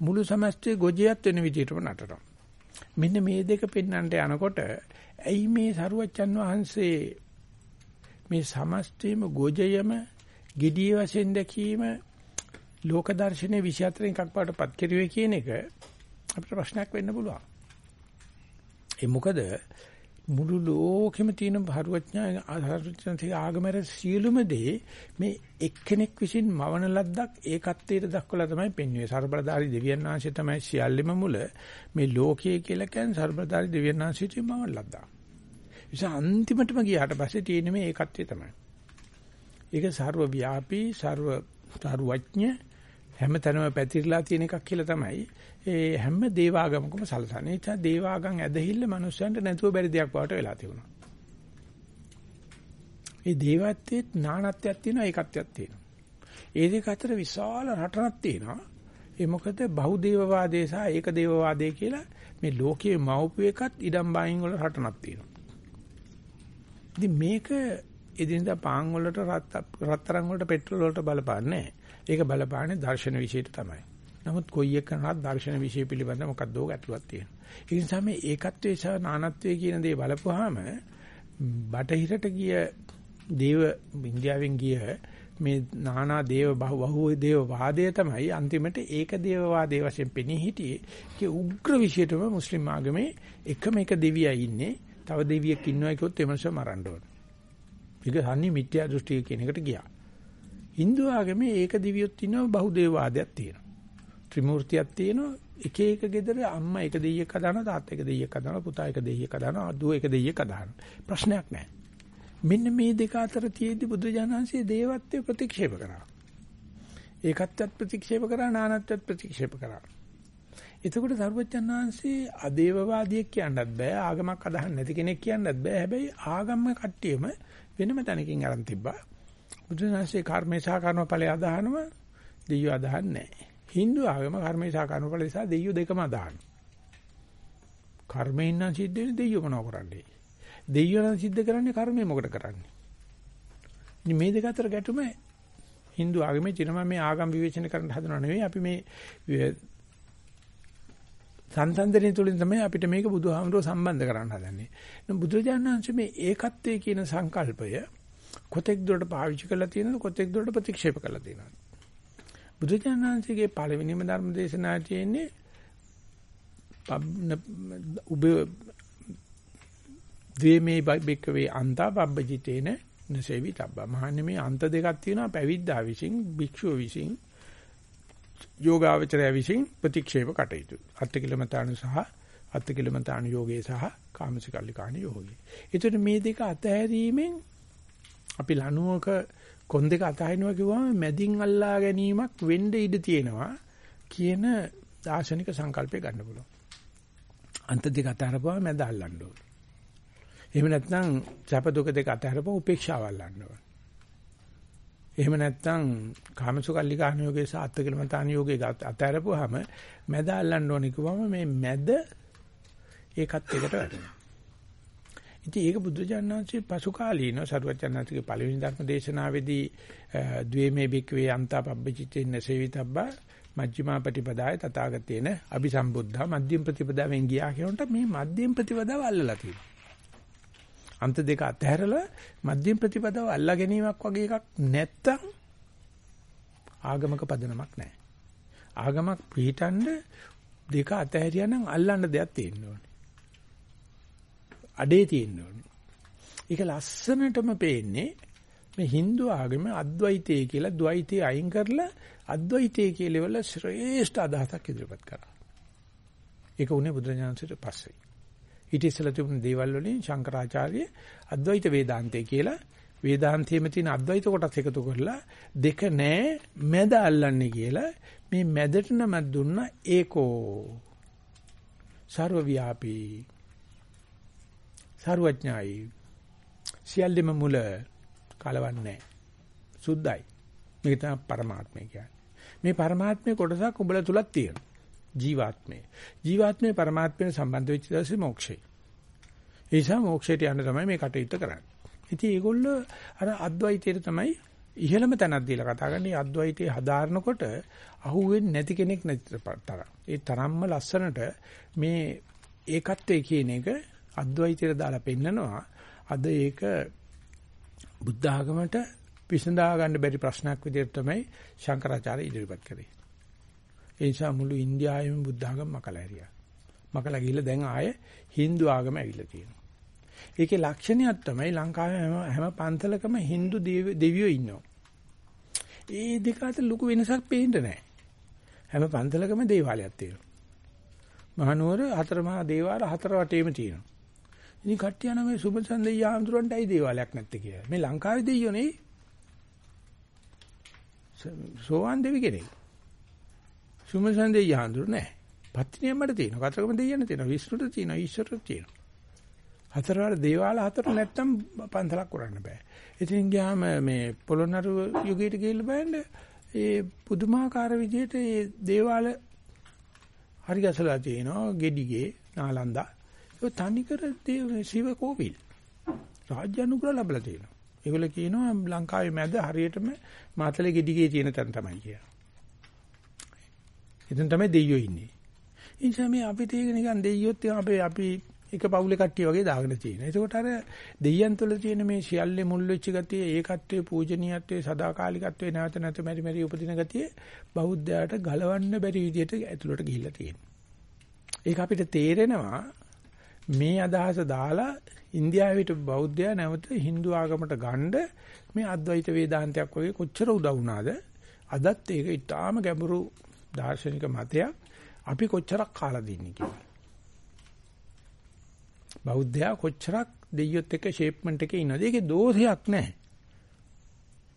මුළු සමස්තයේ ගොජියත් වෙන විදිහටම නටනවා. මෙන්න මේ දෙක පෙන්වන්නට යනකොට ඇයි මේ සරුවච්චන් වහන්සේ මේ සමස්තයේම ගොජයම gediy වශයෙන් දැකීම ලෝක දර්ශනයේ 24 එකක් පාටපත් කෙරුවේ කියන එක අපිට ප්‍රශ්නයක් වෙන්න පුළුවන්. ඒ මොකද මුළු ලෝකෙම තියෙන භාරවත්ඥා ආධාරචන්ති ආගමර සියලුම දේ මේ එක්කෙනෙක් විසින් මවන ලද්දක් ඒකත්වයට දක්වලා තමයි පෙන්වන්නේ ਸਰබලදාරි දෙවියන් වහන්සේ තමයි සියල්ලෙම මුල මේ ලෝකයේ කියලා කියන්නේ ਸਰබලදාරි දෙවියන් වහන්සේට මවන ලද්දා. ඉතින් අන්තිමටම ගියාට පස්සේ තියෙන මේ ඒකත්වය තමයි. ඒක ਸਰව ව්‍යාපී ਸਰව සරුවඥ හැම තැනම පැතිරලා තියෙන එකක් කියලා තමයි ඒ හැම දේවාගමකම සලසන්නේ. ඒ නිසා දේවාගම් ඇදහිල්ල මිනිස්සුන්ට නැතුව බැරි දෙයක් බවට වෙලා තිබුණා. ඒ දේවත්වයේ නානත්වයක් තියෙනවා ඒකත්වයක් තියෙනවා. ඒ දෙක අතර විශාල රටනක් තියෙනවා. ඒ මොකද බහුදේවවාදේ සහ ඒකදේවවාදේ කියලා මේ ලෝකයේ මවපු එකත් ඉඩම් බායින් වල රටනක් තියෙනවා. ඉතින් මේක එදිනදා පාන් වලට රත්තරන් වලට පෙට්‍රල් වලට බලපාන්නේ නැහැ. ඒක බලපාන්නේ දර්ශන විශේෂයට තමයි. නමුත් කොයි එකනවත් දර්ශන විශේෂ පිළිබඳ මොකක්ද ගැටලුවක් තියෙනවා. ඒ නිසා මේ ඒකත්වයේ සහ නානත්වයේ කියන දේ බලපුවාම බටහිරට ගිය දේව ඉන්දියාවෙන් ගිය මේ නානා දේව බහුව දේව වාදය තමයි අන්තිමට ඒක දේව වාදයේ වශයෙන් පෙනී හිටියේ. ඒ උග්‍ර විශේෂයටම මුස්ලිම් ආගමේ එකම එක දෙවියයි ඉන්නේ. තව දෙවියෙක් ඉන්නවා කිව්වොත් එමන්ස මරන්න ඕන. ඒක සම්නි මිත්‍යා දෘෂ්ටිය කියන එකට ගියා. Hindu ආගමේ ඒක දිවියොත් ඉන්නවා බහුදේවවාදයක් තියෙනවා. ත්‍රිමූර්තියක් තියෙනවා. එක එක ගෙදර අම්මා එක දෙයියෙක් හදානවා තාත්තා එක දෙයියෙක් හදානවා පුතා එක දෙයියෙක් හදානවා දුව එක දෙයියෙක් හදානවා. ප්‍රශ්නයක් නැහැ. මෙන්න මේ දෙක අතර තියෙද්දි බුදුජානහන්සේ දේවත්වය ප්‍රතික්ෂේප කරා. ඒකත්වයට ප්‍රතික්ෂේප කරා නානත්වයට ප්‍රතික්ෂේප කරා. එතකොට සර්වඥාන් වහන්සේ අදේවවාදියෙක් කියන්නත් බෑ ආගමක් අදහන්න නැති කෙනෙක් කියන්නත් බෑ හැබැයි ආගම කට්ටියම වෙනම තැනකින් අරන් තිබ්බා බුදුසසුනේ කර්මේ සහ කර්මඵලය අදහනව දෙයියෝ අදහන්නේ නැහැ. Hindu ආගම කර්මේ සහ කර්මඵලය සහ දෙයියෝ දෙකම අදහනවා. කර්මයෙන් නම් සිද්ධ වෙන්නේ දෙයියෝ මොනව කරන්නේ? දෙයියෝ නම් සිද්ධ කරන්නේ කර්මය මොකට කරන්නේ? ඉතින් මේ දෙක අතර ගැටුම Hindu ආගමේ ජනම මේ ආගම් විවේචනය කරන්න හදනව නෙවෙයි අපි මේ සංසන්දනය තුළින් තමයි අපිට මේක බුදුහාමුදුරුව සම්බන්ධ කරන්න හදන්නේ. බුදුරජාණන් වහන්සේ මේ ඒකත්වයේ කියන සංකල්පය කොතෙක් දුරට පාවිච්චි කරලා තියෙනවද? කොතෙක් දුරට ප්‍රතික්ෂේප කරලා තියෙනවද? බුදුජානනාංශයේ පළවෙනිම ධර්ම දේශනාව තියෙන්නේ උබ ද්වේමේ බික්කවේ අන්තා පබ්බජිතේන නසෙවි තබ්බා. මහන්නේ මේ අන්ත දෙකක් තියෙනවා. පැවිද්දා විසින් භික්ෂුව විසින් යෝගාවචරය විසින් ප්‍රතික්ෂේප කටයුතු. අත්තිකිලමතාණු සහ අත්තිකිලමතාණු යෝගේ සහ කාමසිකල්ලිකාණ යෝගේ. ඒතර මේ දෙක අතහැරීමෙන් අපි ලණුවක කොන් දෙක අතහරිනවා කිව්වම මැදින් අල්ලා ගැනීමක් වෙන්න ඉඩ තියෙනවා කියන දාර්ශනික සංකල්පය ගන්න පුළුවන්. අන්ත දෙක අතහරපුවා මැද අල්ලන්න ඕන. එහෙම නැත්නම් සැප දුක දෙක අතහරපුවා උපේක්ෂාව අල්ලන්න ඕන. එහෙම නැත්නම් කාමසුකල්ලිකාණ යෝගේ සහ අත්කලමතාන යෝගේ අතහරපුවාම මැද අල්ලන්න ඕන කිව්වම මේ මැද ඒකත් එකට වැටෙනවා. ඉතින් ඒක බුදුජානනාංශයේ පසු කාලීන සරුවචනාංශගේ පළවෙනි ධර්ම දේශනාවේදී ද්වේමේ බික්වේ අන්තා පබ්බචිතේන සේවිතබ්බා මජ්ක්‍ධිමා ප්‍රතිපදාය තථාගතේන අபிසම්බුද්ධා මධ්‍යම ප්‍රතිපදාවෙන් ගියා කියනට මේ මධ්‍යම ප්‍රතිපදාව අල්ලලා තියෙනවා. අන්ත දෙක අතහැරලා මධ්‍යම ප්‍රතිපදාව අල්ලා ගැනීමක් වගේ එකක් නැත්තම් ආගමක පදනමක් නැහැ. ආගමක් පිළිටන්න දෙක අතහැරියා නම් අල්ලන්න දෙයක් තියෙන්න ඕනේ. අඩේ තියෙන්න ඕනේ. ඒක ලස්සනටම පේන්නේ මේ Hindu ආගමේ අද්වෛතය කියලා ද්වෛතය අයින් කරලා අද්වෛතය කියලා වල ශ්‍රේෂ්ඨ අදහසක් ඉදිරිපත් කරා. ඒක උනේ බුදුරජාණන්සේට පස්සේ. ඊට ඉස්සෙල්ලා තිබුණ දේවල් වලින් ශංකරාචාර්ය අද්වෛත වේදාන්තය කියලා වේදාන්තයේම තියෙන අද්වෛත කොටස් එකතු කරලා දෙක නෑ මැද අල්ලන්නේ කියලා මේ මැදට නම දුන්න ඒකෝ ਸਰවව්‍යාපී සරුවඥයි සියල්ලම මුල කලවන්නේ සුද්ධයි මේක තමයි පරමාත්මය කියන්නේ. මේ පරමාත්මයේ කොටසක් ඔබල තුලක් තියෙනවා. ජීවාත්මය. ජීවාත්මය පරමාත්මයට සම්බන්ධ වෙච්ච දවසේ මොක්ෂේ ඒ නිසා මොක්ෂයට යන්න තමයි මේ කටයුත්ත කරන්නේ. ඉතින් ඒගොල්ලෝ අර අද්වෛතයට තමයි ඉහළම තැනක් දීලා කතා කරන්නේ. අද්වෛතයේ හදාරනකොට අහුවෙන්නේ නැති කෙනෙක් නැති තරම්. ඒ තරම්ම ලස්සනට මේ ඒකත්වයේ කියන එක අද්වෛතයට දාලා පෙන්නනවා. අද ඒක බුද්ධ ආගමට විසඳා ගන්න බැරි ප්‍රශ්නයක් විදිහට තමයි ශංකරාචාර්ය ඉදිරිපත් කරේ. ඒ නිසා මුළු ඉන්දියාවෙම බුද්ධ ආගම මකලා ඇරියා. මකලා ගිහිල්ලා දැන් ආයේ Hindu ආගම ඇවිල්ලා තියෙනවා. ඒකේ ලක්ෂණයක් තමයි ලංකාවේ හැම හැම පන්සලකම Hindu දෙවියෝ ඉන්නවා. ඒ දෙක අතර ලොකු වෙනසක් පේන්න නැහැ. හැම පන්සලකම දේවාලයක් තියෙනවා. මහනුවර හතර මහා දේවාල හතර වටේම තියෙනවා. ඉතින් කට්ටිය යන මේ සුබසන්දේ යාම්දුරන්ටයි දේවාලයක් නැත්තේ කියලා. මේ ලංකාවේ දෙයියෝ නේ. සෝවාන් දෙවි කෙනෙක්. සුමසන් දෙයිය හඳුර නැහැ. පත්තිනියම්මට තියෙනවා. කතරගම දෙයියන්න තියෙනවා. විෂ්ණුට තියෙනවා. ඊශ්වරට තියෙනවා. හතරවර දේවාල හතර නැත්තම් පන්සලක් කරන්න බෑ. ඉතින් ගියාම මේ පොළොන්නරු යුගයට ගිහිල්ලා බලන්න ඒ පුදුමාකාර විදිහට ඒ දේවාල හරි ගැසලා තියෙනවා. ගෙඩිගේ නාලන්දා. ඒ තනිකර දේව ශිව කෝවිල්. රාජ්‍ය අනුග්‍රහ ලැබලා තියෙනවා. ඒගොල්ලෝ කියනවා ලංකාවේ මැද හරියටම මාතලේ ගෙඩිගේ තියෙන තැන තමයි කියලා. එතන තමයි දෙයියෝ ඉන්නේ. ඒ නිසා මේ අපිට ඒක නිකන් දෙයියොත් අපි අපි එක පවුලේ කට්ටිය වගේ දාගෙන තියෙනවා. ඒකෝට අර දෙයියන් තුළ තියෙන මේ සියල්ලේ මුල් වෙච්ච ගතිය, ඒකත්වයේ පූජනීයත්වයේ සදාකාලිකත්වයේ නැවත නැවත මෙරි මෙරි උපදින ගතිය බෞද්ධයාට ගලවන්න බැරි විදිහට ඇතුළට ගිහිල්ලා තියෙනවා. ඒක අපිට තේරෙනවා මේ අදහස දාලා ඉන්දියාවේ හිටපු බෞද්ධයා නැවත Hindu ආගමට ගන්න මේ අද්වෛත වේදාන්තයක් වගේ කොච්චර උදව් වුණාද අදත් ඒක ඊටාම ගැඹුරු දාර්ශනික මතයක් අපි කොච්චරක් කාලා දින්නේ කියලා. බෞද්ධයා කොච්චරක් දෙයියොත් එක්ක ෂේප්මන්ට් එකේ ඉන්නවද? ඒකේ දෝෂයක් නැහැ.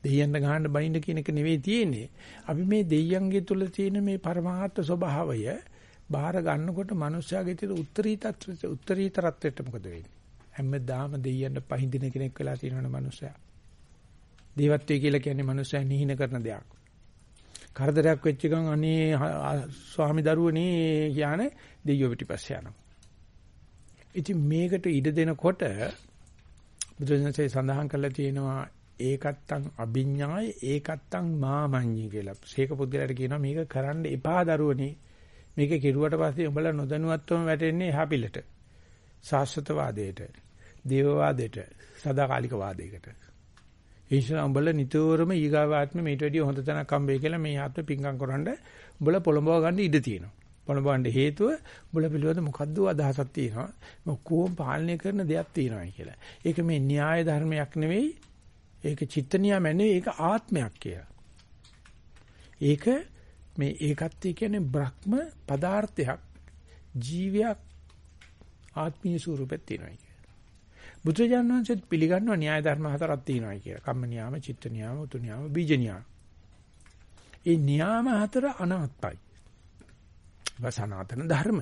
දෙයියන්ට ගහන්න බයින්ද කියන එක නෙවෙයි තියෙන්නේ. අපි මේ දෙයියන්ගේ තුල තියෙන මේ පරමාර්ථ ස්වභාවය බාහිර ගන්නකොට මනුෂ්‍යයාගේ තියෙන උත්තරීතත්වයට උත්තරීතරත්වයට මොකද වෙන්නේ? හැමදාම දෙයියන්ට පහඳින කෙනෙක් වෙලා තියෙනවනේ මනුෂ්‍යයා. දේවත්වය කියලා කියන්නේ මනුෂ්‍යයා නිහින කරන දෙයක්. කරදරයක් වෙච්ච ගමන් අනේ ස්වාමි දරුවනේ කියන්නේ දෙයියෝ පිටිපස්සේ යනවා. ඉතින් මේකට ඉඩ දෙනකොට බුදුසසුනේ සඳහන් කරලා තියෙනවා ඒකත්තං අභිඥාය ඒකත්තං මාමඤ්ඤි කියලා. සීක පුද්ගලයාට කියනවා මේක කරන්න එපා දරුවනේ. මේක කෙරුවට පස්සේ උඹලා නොදැනුවත්වම වැටෙන්නේ එහා පිළට. සාස්වතවාදයට, දේවවාදයට, සදාකාලික වාදයකට. ඒ නිසා උඹලා නිතරම ඊගාවාත්මෙ මේට වැඩිය හොඳ තැනක් හම්බෙයි කියලා මේ ආත්මෙ පිංකම් කරන්න උඹලා පොළඹව ගන්න ඉඩ තියෙනවා. පොළඹවන්න හේතුව උඹලා පිළිවෙත මොකද්ද අදහසක් තියෙනවා. ඔක්කොම පාලනය කරන දෙයක් තියෙනවා කියලා. ඒක මේ න්‍යාය ධර්මයක් නෙවෙයි. ඒක චිත්ත නියම නෙවෙයි. ඒක ආත්මයක් කියලා. ඒක මේ ඒකත්වය කියන්නේ බ්‍රහ්ම පදාර්ථයක් ජීවයක් ආත්මීය ස්වරූපෙත් තියෙනවා කියලා. බුදුජාණන් වහන්සේ පිළිගන්නවා න්‍යාය ධර්ම හතරක් තියෙනවා කියලා. කම්ම නියාම, චිත්ත නියාම, උතු නියාම, බීජ නියාම. ඒ නියාම හතර අනාත්මයි. වසනාතන ධර්ම.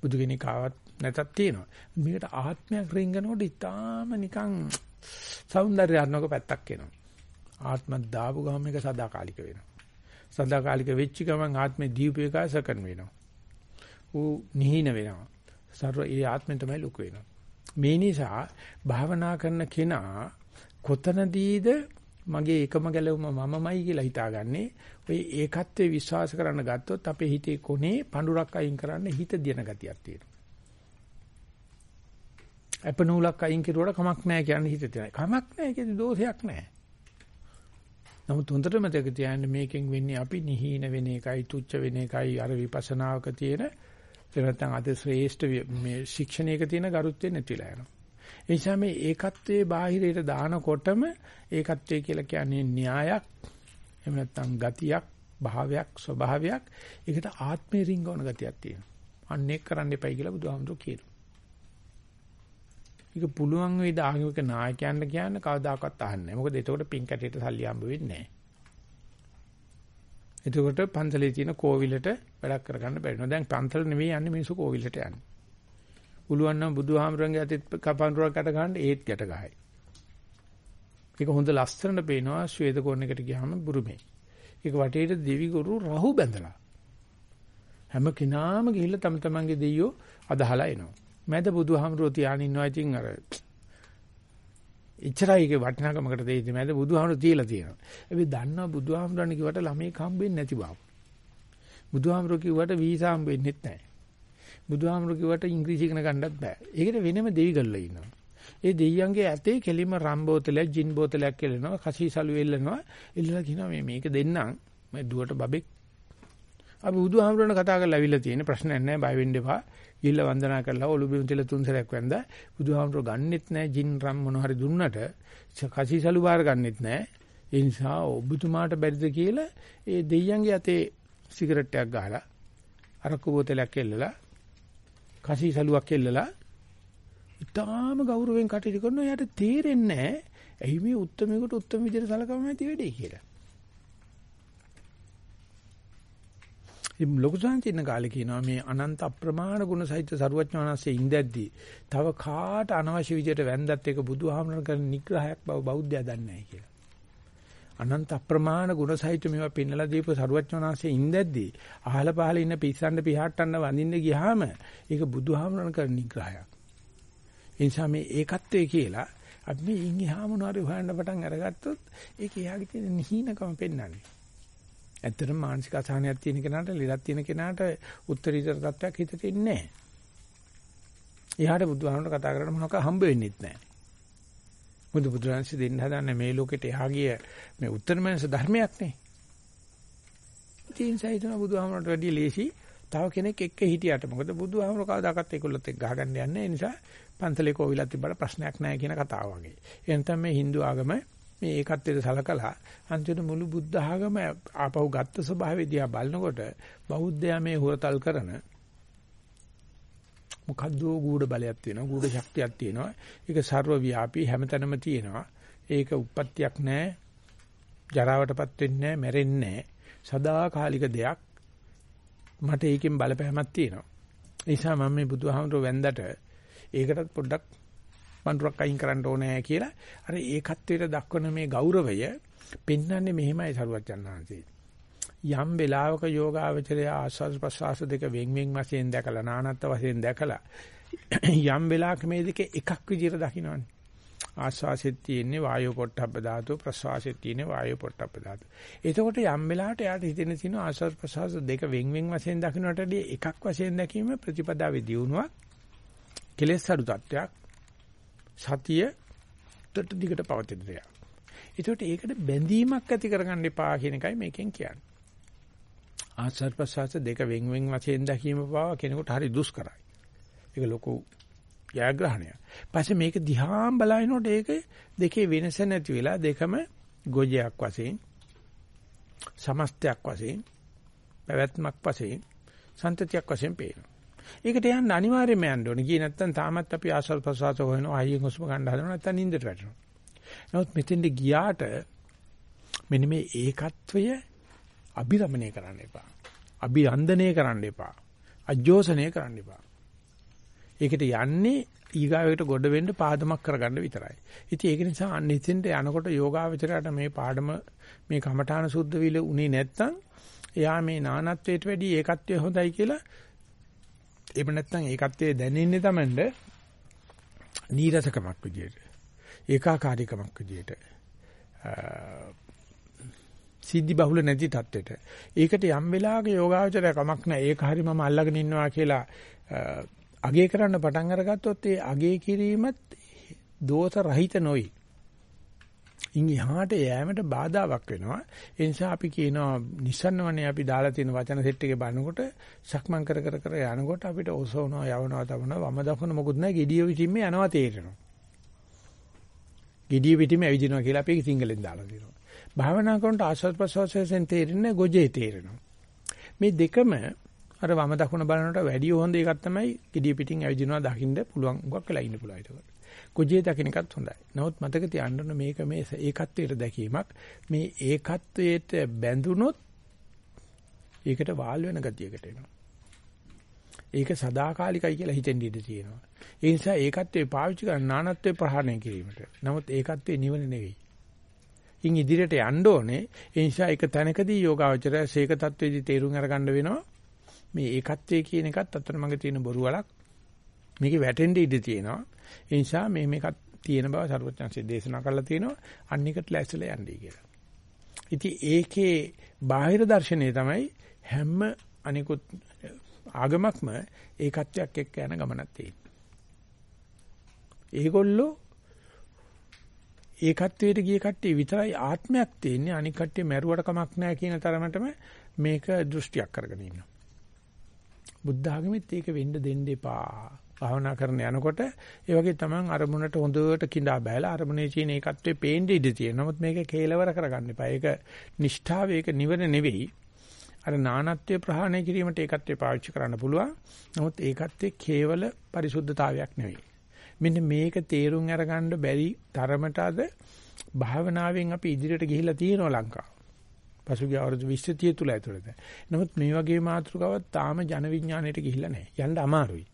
බුදු කෙනෙක් ආවත් නැතත් තියෙනවා. මේකට ආත්මයක් රින්ගනකොට ඊටාම නිකන් సౌందర్యාත්මක පැත්තක් එනවා. ආත්මත් දාපු ගම එක සදාකාලික වෙනවා. සදාකාලික වෙච්ච ගමන් ආත්මේ දීපේකාසකන් වෙනවා. ඌ නිහින වෙනවා. සර්ව ඒ ආත්මෙන් තමයි ලොකු වෙනවා. මේ නිසා භාවනා කරන කෙනා කොතනදීද මගේ එකම ගැලවුම මමමයි කියලා හිතාගන්නේ ඔය ඒකත්වයේ විශ්වාස කරන්න ගත්තොත් අපේ හිතේ කොනේ පඳුරක් අයින් කරන්න හිත දින ගතියක් තියෙනවා. අපනූලක් අයින් කරුවට කමක් නැහැ කියන්නේ හිතේ තියෙනවා. කමක් නැහැ කියන්නේ දෝෂයක් නැහැ. නමුත් හොඳට මතක තියාගන්න මේකෙන් වෙන්නේ අපි නිහීන වෙන එකයි තුච්ච වෙන එකයි අර විපස්සනාවක තියෙන ඒ නැත්නම් අද ශ්‍රේෂ්ඨ මේ ශික්ෂණයක තියෙන ගරුත්වය නැතිලා යනවා. ඒ නිසා මේ ඒකත්වයේ බාහිරයට දානකොටම ඒකත්වය කියලා කියන්නේ න්‍යායක් එහෙම නැත්නම් ගතියක් භාවයක් ස්වභාවයක් ඒකට ආත්මේ රිංගවන ගතියක් තියෙනවා. අන්න ඒක කරන්න එපයි කියලා බුදුහාමුදුරුවෝ කියනවා. ඒක පුළුවන් වේද ආගමික නායකයන්ට කියන්න කවදාකවත් අහන්නේ නැහැ. මොකද එතකොට පින් කැටේට සල්ලි හම්බ වෙන්නේ නැහැ. එතකොට පන්සලේ තියෙන කෝවිලට වැඩක් කරගන්න බැරි නෝ. දැන් පන්සල නෙවෙයි යන්නේ මිනිස්සු කෝවිලට යන්නේ. පුළුවන් නම් බුදුහාමරංගේ අතේ කපන්රුවක් ගැට ගන්න ඒත් ගැට ගහයි. ඒක හොඳ ලස්සනට පේනවා ශ්වේත කෝණ එකට ගියාම බුරුමේ. ඒක වටේට දෙවිගුරු රහු බැඳලා. හැම කෙනාම ගිහිල්ලා තම තමන්ගේ දෙයියෝ අදහලා එනවා. මැද බුදුහාමරෝ තියාගෙන ඉන්නවා ඉතින් අර එච්චරයි ඒකේ වටිනාකමකට දෙයිද මැද බුදුහාමරෝ තියලා තියෙනවා. අපි දන්නවා බුදුහාමරන් කිව්වට ළමයි හම්බෙන්නේ නැති බව. බුදුහාමරෝ කිව්වට වීසා හම්බෙන්නෙත් නැහැ. බුදුහාමරෝ කිව්වට ඉංග්‍රීසි ඉගෙන ගන්නත් බෑ. ඒකට වෙනම දෙවිගල්ලා ඉන්නවා. ඒ දෙයියන්ගේ ඇතේ කෙලිම රම් බෝතලයක් ජින් බෝතලයක් කෙලෙනවා කසීසලු එල්ලනවා එල්ලලා කියනවා මේ මේක දෙන්නම් මම දුවට බබෙක් අපි බුදුහාමුදුරන කතා කරලා අවිල්ල තියෙන ප්‍රශ්නයක් නැහැ බය වෙන්න එපා ගිහිල්ලා වන්දනා කරලා ඔලුබිම් තියලා තුන් සැරයක් වැන්දා බුදුහාමුදුර ගන්නෙත් නැහැ ජින් රම් මොන හරි දුන්නට කසීසලු බාර ගන්නෙත් නැහැ ඒ නිසා ඔබතුමාට බැරිද කියලා ඒ දෙයියන්ගේ අතේ සිගරට් එකක් ගහලා අරක්කු බෝතලයක් එල්ලලා කසීසලුවක් එල්ලලා ඉතාලම ගෞරවයෙන් කටයුතු කරනවා. එයාට තේරෙන්නේ නැහැ. ඇයි මේ උත්තරමයකට උත්තර විදිහට සලකම නැති වෙන්නේ කියලා. ඉතින් ලොකු සංචින්න කාලේ කියනවා මේ අනන්ත අප්‍රමාණ ගුණ සහිත සරුවඥානස්සේ ඉඳද්දී තව කාට අනවශ්‍ය විදිහට වැන්දත් ඒක බුදුහාමරණ කරන නිග්‍රහයක් බව බෞද්ධයා දන්නේ නැහැ කියලා. අනන්ත අප්‍රමාණ ගුණ සහිත මේවා පෙන්නලා දීපු සරුවඥානස්සේ ඉඳද්දී අහල පහල ඉන්න පිස්සන්ඩ පිහාට්ටන්න වඳින්න ගියාම ඒක බුදුහාමරණ කරන නිග්‍රහයක්. ඒ නිසා මේ ඒකත්වයේ කියලා අපි මේ ඉන් එහා මොනවාරි හොයන්න පටන් අරගත්තොත් ඒක එයාගේ තියෙන නිහිනකම පෙන්වන්නේ. ඇත්තටම මානසික අසහනයක් තියෙන කෙනාට ලෙඩක් තියෙන කෙනාට උත්තරීතර තත්වයක් හිතට එන්නේ නැහැ. එයාට බුදුහාමර කතා කරන්න මොනවාක හම්බ වෙන්නෙත් නැහැ. බුදු බුදුරන්සි දෙන්න හදන්නේ මේ ලෝකෙට එහා ගිය මේ උත්තරමනස ධර්මයක් නේ. ඉතින් සයිතන බුදුහාමරට වැඩි ලේසි තව කෙනෙක් එක්ක හිටියට මොකද බුදුහාමර කවදාකවත් ඒගොල්ලොත් එක්ක ගහගන්න යන්නේ ඒ නිසා පන්සලේ කෝවිලක් තිබ්බට ප්‍රශ්නයක් නැහැ කියන කතාව වගේ. ඒ නැත්නම් මේ Hindu ආගම මේ ඒකත්වයට සලකලා අන්තිමට මුළු බුද්ධ ආගම ආපහු ගත්ත ස්වභාවය දිහා බලනකොට බෞද්ධයා මේ හොරතල් කරන මොකද්ද ගුඩ බලයක් තියෙනවා ගුඩ ශක්තියක් තියෙනවා. ඒක ਸਰව ව්‍යාපී හැමතැනම තියෙනවා. ඒක උප්පත්තියක් නැහැ ජරාවටපත් වෙන්නේ නැහැ මැරෙන්නේ නැහැ සදාකාලික දෙයක් මට ඒකෙන් බලපෑමක් තියෙනවා. ඒ නිසා මම මේ බුදුහාමුදුරුවෝ වැන්දට ඒකටත් පොඩ්ඩක් පඳුරක් අයින් කරන්න ඕනේ කියලා අර ඒකත්වයට දක්වන මේ ගෞරවය පෙන්වන්නේ මෙහෙමයි සරුවච්චන් වහන්සේ. යම් වෙලාවක යෝගාවචරය ආස්වාද ප්‍රසවාස දෙක වෙන් වෙන් වශයෙන් දැකලා නානත්ත් වශයෙන් දැකලා යම් වෙලාවක මේ දෙක එකක් විදිහට දකින්නවනේ. ආස්වාසෙත් තියෙන්නේ වායෝ පොට්ටබ්බ ධාතු ප්‍රසවාසෙත් තියෙන්නේ වායෝ පොට්ටබ්බ ධාතු. එතකොට යම් වෙලාවට යාට හිතෙන තියෙන ආස්වාද ප්‍රසවාස දෙක වෙන් වෙන් වශයෙන් දකින්නටදී එකක් වශයෙන් දැකීම ප්‍රතිපදාවේ දියුණුවක් කෙලෙස් අඩු තත්වයක් සතිය උඩට දිගට පවතින දෙයක්. ඒකට ඒකට බැඳීමක් ඇති කරගන්න එපා කියන එකයි මේකෙන් කියන්නේ. ආස්වාද ප්‍රසවාස දෙක වෙන් වෙන් වශයෙන් දැකීම පාව කෙනෙකුට හරි දුෂ්කරයි. ඒක ලොකු ජයග්‍රහණයක්. පස්සේ මේක දිහාම බලනකොට ඒක දෙකේ වෙනස නැති වෙලා දෙකම ගොජයක් වශයෙන් සමස්තයක් වශයෙන් පැවැත්මක් වශයෙන් සන්තතියක් වශයෙන් පේනවා. ඒකට යන්න අනිවාර්යයෙන්ම යන්න ඕනේ. ගියේ නැත්තම් තාමත් අපි ආස්වාද ප්‍රසවාස හොයනවා. ආයෙත් හුස්ම ගන්න හදනවා. නැත්තම් නිින්දට වැටෙනවා. නමුත් මෙතෙන්ද ගියාට මෙන්න මේ ඒකත්වය අභිරමණය කරන්න එපා. අභියන්දනය කරන්න එපා. අජෝසනය කරන්න එපා. ඒකට යන්නේ ඊගාවට ගොඩ වෙන්න පාදමක් කරගන්න විතරයි. ඉතින් ඒක නිසා අන්න ඉතින්ට යනකොට යෝගාවචරයට මේ පාඩම මේ කමඨාන සුද්ධ විල උනේ නැත්තම් එයා මේ නානත්වයට වැඩි ඒකත්වය හොඳයි කියලා එහෙම නැත්නම් ඒකත්වයේ දැනෙන්නේ Tamand නීරසකමක් විදියට. ඒකාකාරීකමක් විදියට. සිද්ධි බහුල නැති තත්ත්වෙට. ඒකට යම් වෙලාවක යෝගාචරය කමක් නැහැ. ඒක හරි මම අල්ලගෙන ඉන්නවා කියලා අගේ කරන්න පටන් අරගත්තොත් ඒ අගේ කිරීමත් දෝෂ රහිත නොයි. ඉන් එහාට යෑමට බාධාවක් වෙනවා. ඒ නිසා අපි කියනවා නිසන්නවනේ අපි දාලා තියෙන වචන සෙට් එකේ බලනකොට සක්මන් කර කර කර යනකොට අපිට ඔසවනවා යවනවා තවනවා වම දකුණ මොකුත් නැහැ gediya පිටින්ම යනවා තේරෙනවා. gediya පිටින්ම ඇවිදිනවා කියලා අපි සිංහලෙන් දාලා තියෙනවා. භාවනා කරනකොට ආස්වාද ප්‍රසවාසයෙන් තේරෙන්නේ ගොජේ තේරෙනවා. මේ දෙකම අර වම දකුණ බලනකොට වැඩි හොඳ එකක් තමයි gediya පිටින් ඇවිදිනවා දකින්න පුළුවන් උගක් වෙලා ඉන්න පුළුවන් ඒක. කුජේ දකින්න එකත් හොඳයි. නමුත් මතක තියාගන්න මේක මේ ඒකත්වයට දැකීමක්. මේ ඒකත්වයට බැඳුනොත් ඒකට වාල් වෙන ගතියකට එනවා. ඒක සදාකාලිකයි කියලා හිතෙන් ඉඳී තියෙනවා. ඒ නිසා ඒකත්වේ පාවිච්චි කරන නානත්වේ ප්‍රහාණය කිරීමට. නමුත් ඒකත්වේ නිවන නෙවෙයි. ඉන් ඉදිරියට යන්න ඕනේ. ඒ නිසා එක තැනකදී යෝගාවචරය සීක තත්වයේදී තේරුම් අරගන්න වෙනවා. මේ ඒකත්වයේ කියන එකත් අතරමඟ තියෙන බොරු වලක්. මේකේ වැටෙන්න ඉඩ තියෙනවා. ඒ නිසා මේ මේකක් තියෙන බව සර්වඥාන්සේ දේශනා කරලා තියෙනවා. අනිකට ලැස්සලා යන්නයි කියලා. ඉතින් ඒකේ බාහිර දර්ශනය තමයි හැම අනිකුත් ආගමක්ම ඒකත්වයක් එක්ක යන ගමනක් තියෙන්නේ. ඒගොල්ලෝ ඒකත්වයට ගිය කට්ටිය විතරයි ආත්මයක් තියෙන්නේ අනික කට්ටිය මැරුවට කමක් නැහැ කියන තරමටම මේක දෘෂ්ටියක් කරගෙන ඉන්නවා. බුද්ධ ආගමෙත් ඒක වෙන්න දෙන්න එපා. භාවනා කරන යනකොට ඒ වගේ තමන් අරමුණට හොඳට කිඳා බැලලා අරමුණේ තියෙන ඒකත්වේ පේන්න ඉඩ තියෙනවා. නමුත් මේක කේලවර කරගන්න එපා. ඒක නිෂ්ඨාව ඒක නිවන නෙවෙයි. අර නානත්වය ප්‍රහාණය කිරීමට ඒකත්වේ පාවිච්චි කරන්න පුළුවන්. නමුත් ඒකත්වේ කේවල පරිසුද්ධතාවයක් නෙවෙයි. මෙන්න මේක තේරුම් අරගන්න බැරි තරමට අද භාවනාවෙන් අපි ඉදිරියට ගිහිල්ලා තියෙනවා ලංකාව. පසුගිය අවුරුදු 20 30 තුල ඇතුළත. නමුත් මේ වගේ මාතෘකාවක් තාම ජන විඥාණයට ගිහිල්ලා නැහැ. යන්න අමාරුයි.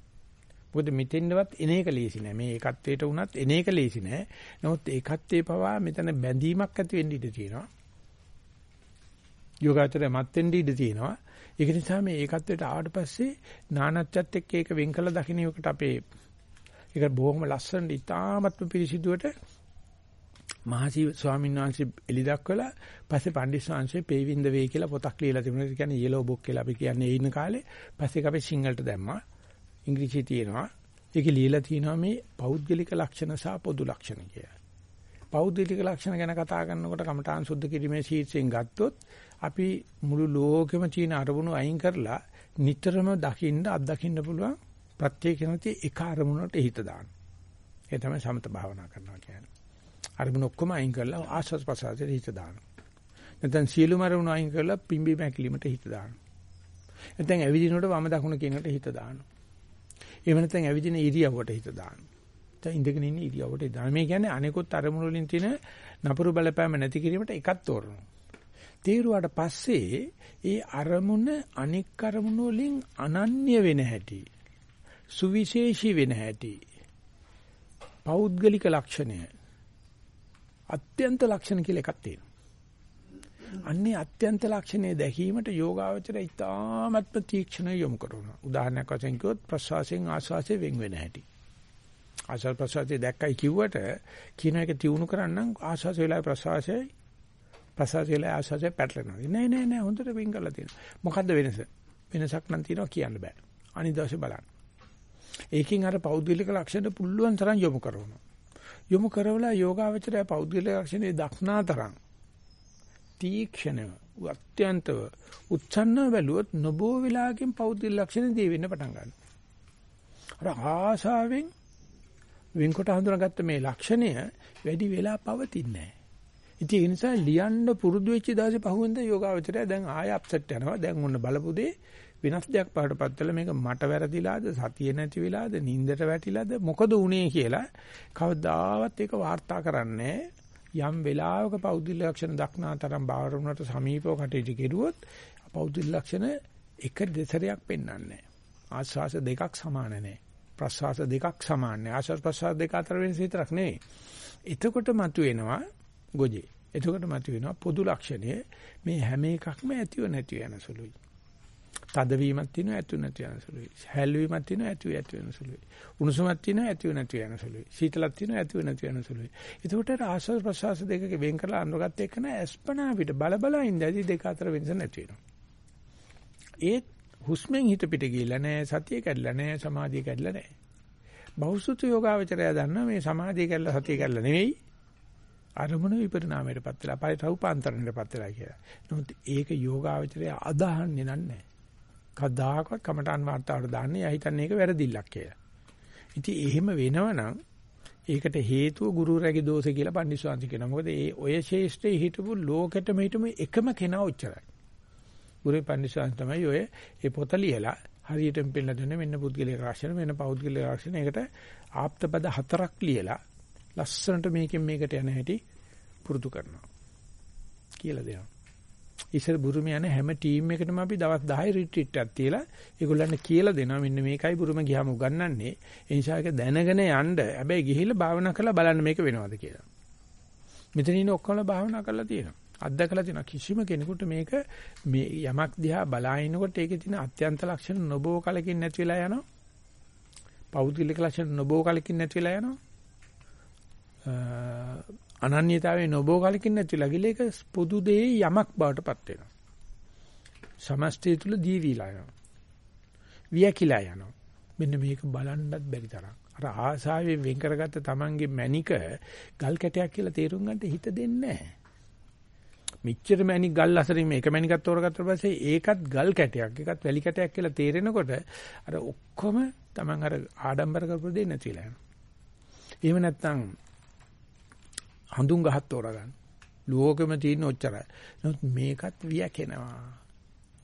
මොකද මෙතෙන්වත් එන එක ලේසි නෑ. මේ ඒකත්වයට උනත් එන එක ලේසි නෑ. නමුත් ඒකත්වේ පවා මෙතන බැඳීමක් ඇති වෙන්න ඉඩ තියෙනවා. යෝගාචරය මත් වෙන්න ඉඩ තියෙනවා. ඒක නිසා මේ ඒකත්වයට ආවට පස්සේ නානත්‍යත් එක්ක ඒක වෙන් කළ දකින්න එකට අපේ ඒක බොහොම ලස්සනට ඉතාමත්ම පිළිසිදුවට මහසි ස්වාමීන් වහන්සේ එලි දක්වලා පස්සේ පණ්ඩිත ස්වාමීන් පේවින්ද වේ කියලා පොතක් ලියලා තිබුණා. ඒ කියන්නේ yellow book කියලා අපි කියන්නේ ඒ ඉන්න කාලේ. පස්සේ ඒක අපි සිංහලට දැම්මා. ඉංග්‍රීසියේ තියෙනවා. ඒකේ ලියලා තියෙනවා මේ පෞද්ගලික ලක්ෂණ සහ පොදු ලක්ෂණ කියලා. පෞද්ගලික ලක්ෂණ ගැන කතා කරනකොට කමඨාන් සුද්ධ කිරීමේ ශීර්ෂයෙන් ගත්තොත් අපි මුළු ලෝකෙම තියෙන අරමුණු අයින් කරලා නිතරම දකින්න අත්දකින්න පුළුවන් ප්‍රත්‍යක්ෂණති එක අරමුණකට හිත දාන්න. ඒ තමයි සමත භාවනා කරනවා කියන්නේ. අරමුණ ඔක්කොම අයින් කරලා ආස්වාද ප්‍රසආසයට හිත දාන්න. නැත්නම් සියලුම අරමුණු අයින් කරලා පිම්බි මැකිලිමට හිත දාන්න. නැත්නම් ඇවිදිනකොට වම දකුණ කියනකට හිත දාන්න. එහෙම නැත්නම් ඇවිදින ඉරියව්වට හිත දාන්න. දැන් ඉඳගෙන ඉන්න ඉරියව්වට දාන්න. මේ කියන්නේ අනෙකුත් අරමුණු වලින් තියෙන නපුරු බලපෑම නැති කිරීමට එකක් තෝරනවා. තේරුවාට පස්සේ ඒ අරමුණ අනික් අරමුණු වලින් අනන්‍ය වෙන හැටි සුවිශේෂී වෙන හැටි පෞද්ගලික ලක්ෂණය අත්‍යන්ත ලක්ෂණ කියලා එකක් තියෙනවා. අන්නේ අත්‍යන්ත ලක්ෂණයේ දැකීමට යෝගාවචර ඉතාමත්ම තීක්ෂණ යොමු කරනවා. උදාහරණයක් වශයෙන් කිව්වොත් ප්‍රසවාසයෙන් ආශ්වාසයෙන් වෙන් වෙන හැටි. ආශ්වාස ප්‍රසවාසයේ දැක්කයි කිව්වට කියන එක තියුණු කරන්නම් ආශ්වාස වේලාවේ ප්‍රසවාසයයි ප්‍රසවාස වේලාවේ ආශ්වාසය පැටලෙනවා. නෑ නෑ නෑ හොඳට වෙන් කරලා තියෙනවා. මොකද්ද වෙනස? වෙනසක් නම් තියෙනවා කියන්න බෑ. අනිත් දවසේ බලන්න. ඒකෙන් අර පෞද්ගලික ලක්ෂණ පුළුවන් තරම් යොමු කරනවා. යොමු කරවලා යෝගාවචරය පෞද්ගලික ලක්ෂණේ දක්නා තරම් තීක්ෂණව අත්‍යන්තව උච්චන්න බැලුවොත් නොබෝ වෙලාවකින් පෞද්ගල ලක්ෂණ දී වෙන්න පටන් ගන්නවා. අර ආශාවෙන් වෙන්කොට හඳුනාගත්ත මේ ලක්ෂණය වැඩි වෙලා පවතින්නේ නැහැ. ඉතින් ඒ නිසා ලියන්න පුරුදු වෙච්ච දවසේ පහුවෙන්ද යෝගාවචරය දැන් ආය අප්සෙට් යනවා. දැන් ඔන්න බලපු දේ වෙනස් දෙයක් පාටපත් වෙලා මේක මට වැරදිලාද සතිය නැති වෙලාද නින්දට වැටිලාද මොකද උනේ කියලා කවදාවත් ඒක වාර්තා කරන්නේ යම් වෙලාවක පෞද්ගල ලක්ෂණ දක්නා තරම් බාහිරුණට සමීපව කටයුතු කෙරුවොත් පෞද්ගල ලක්ෂණ එක දෙසරයක් පෙන්වන්නේ නැහැ. ආස්වාස දෙකක් සමාන නැහැ. ප්‍රස්වාස දෙකක් සමාන නැහැ. ආස්වාස ප්‍රස්වාස දෙක අතර වෙනස විතරක් නෙවෙයි. එතකොට මතුවෙනවා ගොජේ. එතකොට මතුවෙනවා පොදු ලක්ෂණය මේ හැම එකක්ම ඇතිව නැතිව යන සුළුයි. තදවීමක් තියෙනවා ඇතු නැති යන සුළුයි. හැල්වීමක් තියෙනවා ඇතු ඇතු වෙන සුළුයි. උණුසුමක් තියෙනවා ඇතු නැති යන සුළුයි. සීතලක් තියෙනවා ඇතු නැති යන සුළුයි. ඒකට ආස්වාද ප්‍රසවාස දෙකක වෙන් කරලා අඳුරගත්ත එක නෑ අස්පනා පිට බල බල ඉඳදී දෙක අතර වෙනස නැති වෙනවා. ඒ හුස්මෙන් හිත පිට ගිහිල්ලා නෑ සතිය කැඩලා නෑ සමාධිය කැඩලා නෑ. බෞසුත යෝගාවචරය දන්නා මේ සමාධිය කැඩලා සතිය කැඩලා නෙවෙයි අරමුණ විපරිණාමයටපත් වෙලා පරිරූපාන්තරණයටපත් වෙලා කියලා. නමුත් ඒක යෝගාවචරය අදහන්නේ නැහැ. කවදාකවත් කමඨාන් වාර්තාවට දාන්නේ යා හිතන්නේ ඒක වැරදිල්ලක් කියලා. ඉතින් එහෙම වෙනවනම් ඒකට හේතුව ගුරුරැගේ දෝෂය කියලා පන්දිස්වාංශ කියනවා. මොකද ඒ ඔය ශේෂ්ඨේ හිටපු ලෝකෙටම හිටමු එකම කෙනා උච්චරයි. ගුරු පන්දිස්වාංශ තමයි ඔය ඒ පොත ලියලා හරියටම පෙන්නලා දෙන්නේ මෙන්න පුද්ගලික ලක්ෂණ මෙන්න පෞද්ගලික ලක්ෂණ. ඒකට ආප්තපද හතරක් ලියලා ලස්සනට මේකෙන් මේකට යන හැටි පුරුදු කරනවා. කියලා දෙනවා. ඉස්සර බුරුම යන හැම ටීම් එකකටම අපි දවස් 10 රිට්‍රීට් එකක් තියලා ඒගොල්ලන්ට කියලා දෙනවා මෙන්න මේකයි බුරුම ගියාම උගන්වන්නේ. ඒ නිසා ඒක දැනගෙන යන්න හැබැයි ගිහිල්ලා භාවනා කරලා බලන්න මේක වෙනවද කියලා. මෙතන ඉන්න ඔක්කොම භාවනා කරලා තියෙනවා. අත්දකලා තියෙනවා කිසිම කෙනෙකුට මේක මේ යමක් දිහා බලාගෙනකොට ඒකේ තියෙන අත්‍යන්ත ලක්ෂණ නොබෝ කලකින් නැති වෙලා යනවා. පෞද්ගලික ලක්ෂණ නොබෝ කලකින් නැති වෙලා යනවා. අනන්‍යතාවයේ නොබෝ කලකින් නැතිලා ගිල ඒක පොදු දෙයේ යමක් බවට පත් වෙනවා. සමස්තය තුල දීවිලා යනවා. වියකිලා යනවා. මෙන්න මේක බලන්නත් බැරි තරම්. අර ආසාවෙන් වෙන් කරගත්ත Tamange මැනික ගල් කැටයක් කියලා තේරුම් ගන්නට හිත දෙන්නේ නැහැ. මෙච්චර මැණික් ගල් අතරින් මේක මැණිකක් තෝරගත්තට පස්සේ ඒකත් ගල් කැටයක් එකත් වැලි කැටයක් කියලා තේරෙනකොට අර ඔක්කොම Taman අර ආඩම්බර කරපු දෙයක් නැතිලා යනවා. එහෙම නැත්නම් හඳුන් ගහක් තෝරගන්න. ලෝකෙම තියෙන ඔච්චරයි. නමුත් මේකත් වියකෙනවා.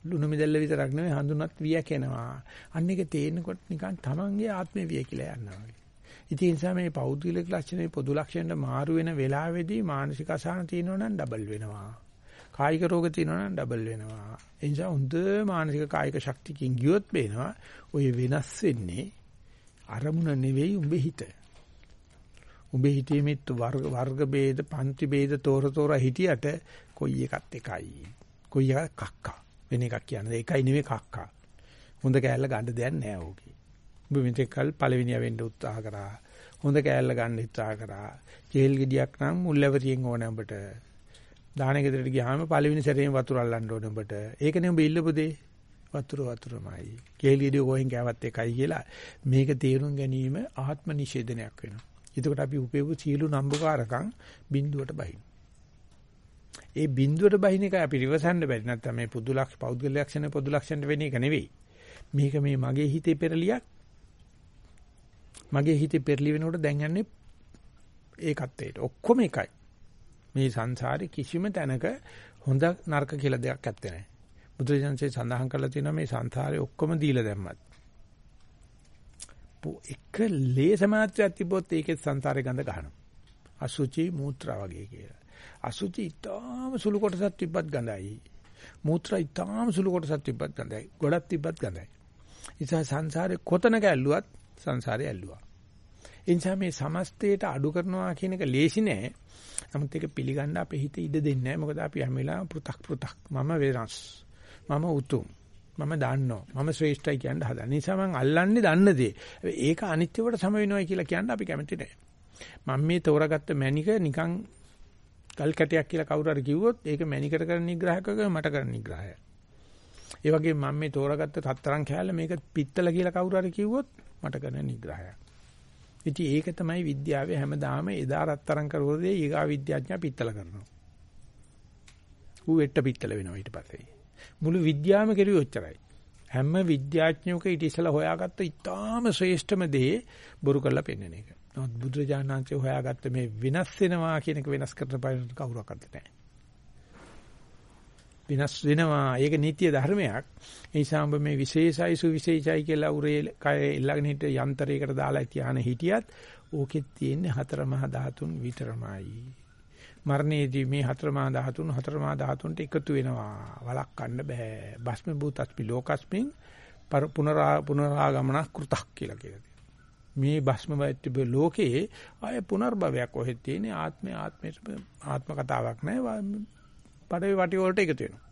ලුණු මිදල්ල විතරක් නෙවෙයි හඳුනත් වියකෙනවා. අන්න එක තේරෙනකොට නිකන් තමන්ගේ ආත්මය වියකිලා යනවා වගේ. ඉතින් ඒ නිසා මේ පෞද්ගලික ලක්ෂණේ පොදු ලක්ෂණයට මාරු වෙන වෙලාවේදී මානසික අසහන තියෙනවා නම් ඩබල් වෙනවා. කායික රෝග තියෙනවා නම් ඩබල් වෙනවා. ඒ නිසා හොඳ මානසික කායික ශක්තියකින් ගියොත් වෙනවා. ඔය වෙනස් වෙන්නේ අරමුණ නෙවෙයි උඹේ හිතේ. උඹේ හිතේ මේ වර්ග වර්ග ભેද පන්ති ભેද තෝර තෝර හිටියට කොයි එකත් එකයි. කොයි එකක් කක්කා. වෙන එකක් කියන්නේ ඒකයි නෙවෙයි කක්කා. හොඳ කෑල්ල ගන්න දෙයක් නෑ ඕකේ. උඹ මෙතෙක්කල් පළවෙනිය වෙන්න උත්සාහ කරා. හොඳ කෑල්ල ගන්න උත්සාහ කරා. කේල් ගෙඩියක් නම් මුල්ලවරියෙන් ඕනේ උඹට. දාහනේ ගෙදරට ගියාම පළවෙනි සැරේම වතුර අල්ලන්න ඕනේ උඹට. ඒකනේ උඹ ඉල්ලපු දේ. වතුර වතුරමයි. කේල් ගෙඩිය කොහෙන් කෑවත් එකයි කියලා මේක තේරුම් ගැනීම ආත්ම නිෂේධනයක් වෙනවා. එතකොට අපි උපේපු සීළු නම්බුකාරකම් බිඳුවට බහින. ඒ බිඳුවට බහින එක අපි ඉවසන්න බැරි නැත්නම් මේ පුදු ලක්ෂ පෞද්ගල ලක්ෂණ පොදු ලක්ෂණ වෙන එක නෙවෙයි. මේක මේ මගේ හිතේ පෙරලියක්. මගේ හිතේ පෙරලි වෙනකොට දැන් යන්නේ ඒකත් ඒට ඔක්කොම එකයි. මේ සංසාරේ කිසිම තැනක හොඳ නරක කියලා දෙයක් ඇත්තේ නැහැ. බුදුරජාණන්සේ සඳහන් කරලා තියෙනවා මේ සංසාරේ ඔක්කොම දීලා දැම්මත් එක ලේස මාත්‍රයක් තිබ්බොත් ඒකේ සංසාරේ ගඳ ගන්නවා. අසුචි මූත්‍රා වගේ කියලා. අසුචි ඊටාම සුළු කොටසක් තිබ්බත් ගඳයි. මූත්‍රා ඊටාම සුළු කොටසක් තිබ්බත් ගඳයි. ගොඩක් තිබ්බත් ගඳයි. නිසා සංසාරේ කොතනක ඇල්ලුවත් සංසාරේ ඇල්ලුවා. ඒ නිසා මේ සමස්තයට අඩු කරනවා කියන එක ලේසි නෑ. නමුත් ඒක පිළිගන්න අපේ හිත ඉඩ දෙන්නේ නෑ. මොකද අපි හැම වෙලාවෙම පෘ탁 පෘ탁 මම වෙනස්. මම උතුම්. මම දන්නවා. මම ශ්‍රේෂ්ඨයි කියන්න හදන නිසා මම අල්ලන්නේ දන්න දේ. ඒක අනිත්‍යවට සම වෙනවා කියලා කියන්න අපි කැමති නැහැ. මම මේ තෝරාගත්ත මැනික නිකන් ගල් කැටයක් කියලා කවුරු හරි කිව්වොත් ඒක මැනිකට කරන නිග්‍රහයක් වගේ මට කරන නිග්‍රහයක්. ඒ වගේ මම මේ තෝරාගත්ත තත්තරන් කෑල්ල මේක පිත්තල කියලා කවුරු හරි කිව්වොත් මට කරන නිග්‍රහයක්. ඉතින් ඒක තමයි විද්‍යාවේ හැමදාම එදා රත්තරන් කරවලදී ඊගා විද්‍යාඥයා පිත්තල කරනවා. ඌ වෙට්ට පිත්තල වෙනවා ඊට පස්සේ. මුළු විද්‍යාවම කෙරුවේ ඔච්චරයි. හැම විද්‍යාඥයෙකුක ඊට ඉස්සලා හොයාගත්ත ඉතාම ශ්‍රේෂ්ඨම දේ බොරු කරලා පෙන්වන එක. නමුත් බුදුරජාණන්සේ හොයාගත්ත මේ වෙනස් වෙනවා කියන එක වෙනස් කරන්න බෑ කවුරක්වත් නැහැ. වෙනස් වෙනවා. ඒක නිත්‍ය ධර්මයක්. ඒ නිසා ඔබ මේ විශේෂයි සුවිශේෂයි කියලා උරේ කය ඊළඟ හිට යන්ත්‍රයකට දාලා තියාන හිටියත් ඕකෙත් තියෙන්නේ හතර මහා ධාතුන් විතරමයි. මරණයේදී මේ හතර මහා ධාතුන් හතර මහා ධාතුන්ට එකතු වෙනවා. වළක්වන්න බෑ. භස්ම භූතස්පි ලෝකස්මින් පුනරා පුනරාගමන කෘතක් කියලා කියනවා. මේ භස්ම වෛත්‍ය ලෝකේ ආය පුනර්භවයක් ඔහෙත් තියෙන්නේ ආත්මය ආත්මයට ආත්ම කතාවක් නෑ. පඩේ වටි වලට එකතු වෙනවා.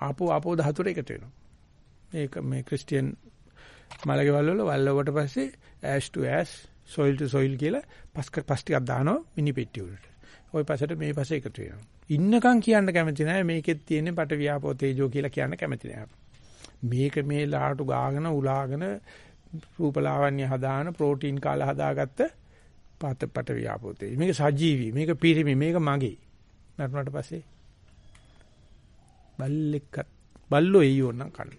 ආපෝ ආපෝ ධාතුවට එකතු වෙනවා. මේක මේ ක්‍රිස්තියන් මලකෙවල් වල වල්ලවට පස්සේ ash to ash soil to soil කියලා පස් පස් ටිකක් දානවා මිනි පෙට්ටිය උඩට. ওই පසට මේ පස එකතු වෙනවා. ඉන්නකම් කියන්න කැමති නැහැ මේකෙත් තියෙන්නේ පට වියාපෝ තේජෝ කියලා කියන්න කැමති නැහැ. මේක මේ ලාටු ගාගෙන උලාගෙන රූපලාවන්‍ය හදාන ප්‍රෝටීන් කාලා හදාගත්ත පත පට වියාපෝ තේජෝ. මේක සජීවි, මේක පිරිමි, මේක මගේ. මරුණාට පස්සේ බල්ලෙක්වත් බල්ලෝ එයියෝ නම් කන.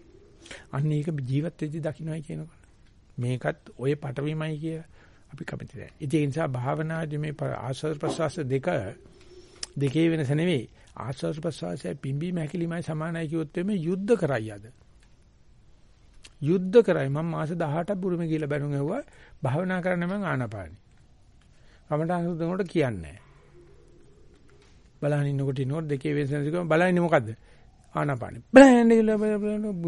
අන්න ඒක ජීවත් වෙද්දී දකින්නයි කියනකොට. මේකත් ඔය පටවීමයි කියලා. අපි කැමති නැහැ. ඒ නිසා භාවනාදී මේ ආස්වාද ප්‍රසවාස දෙක දෙකේ වෙනස නෙවෙයි. ආස්වාද ප්‍රසවාසය පිම්බීම හැකිලිමයි සමානයි කිව්වොත් එමේ යුද්ධ කරයි අද. යුද්ධ කරයි මම මාස 18ක් බුරුමේ ගිහලා බැනුම් ඇහුවා භාවනා කරන්න මම ආනාපානි. කමටහන් සුදුනකොට කියන්නේ බලහන් ඉන්නකොට ඉන්නකොට දෙකේ වෙනස නැතිකම බලන්නේ මොකද්ද? ආනාපානි. බලන්නේ කියලා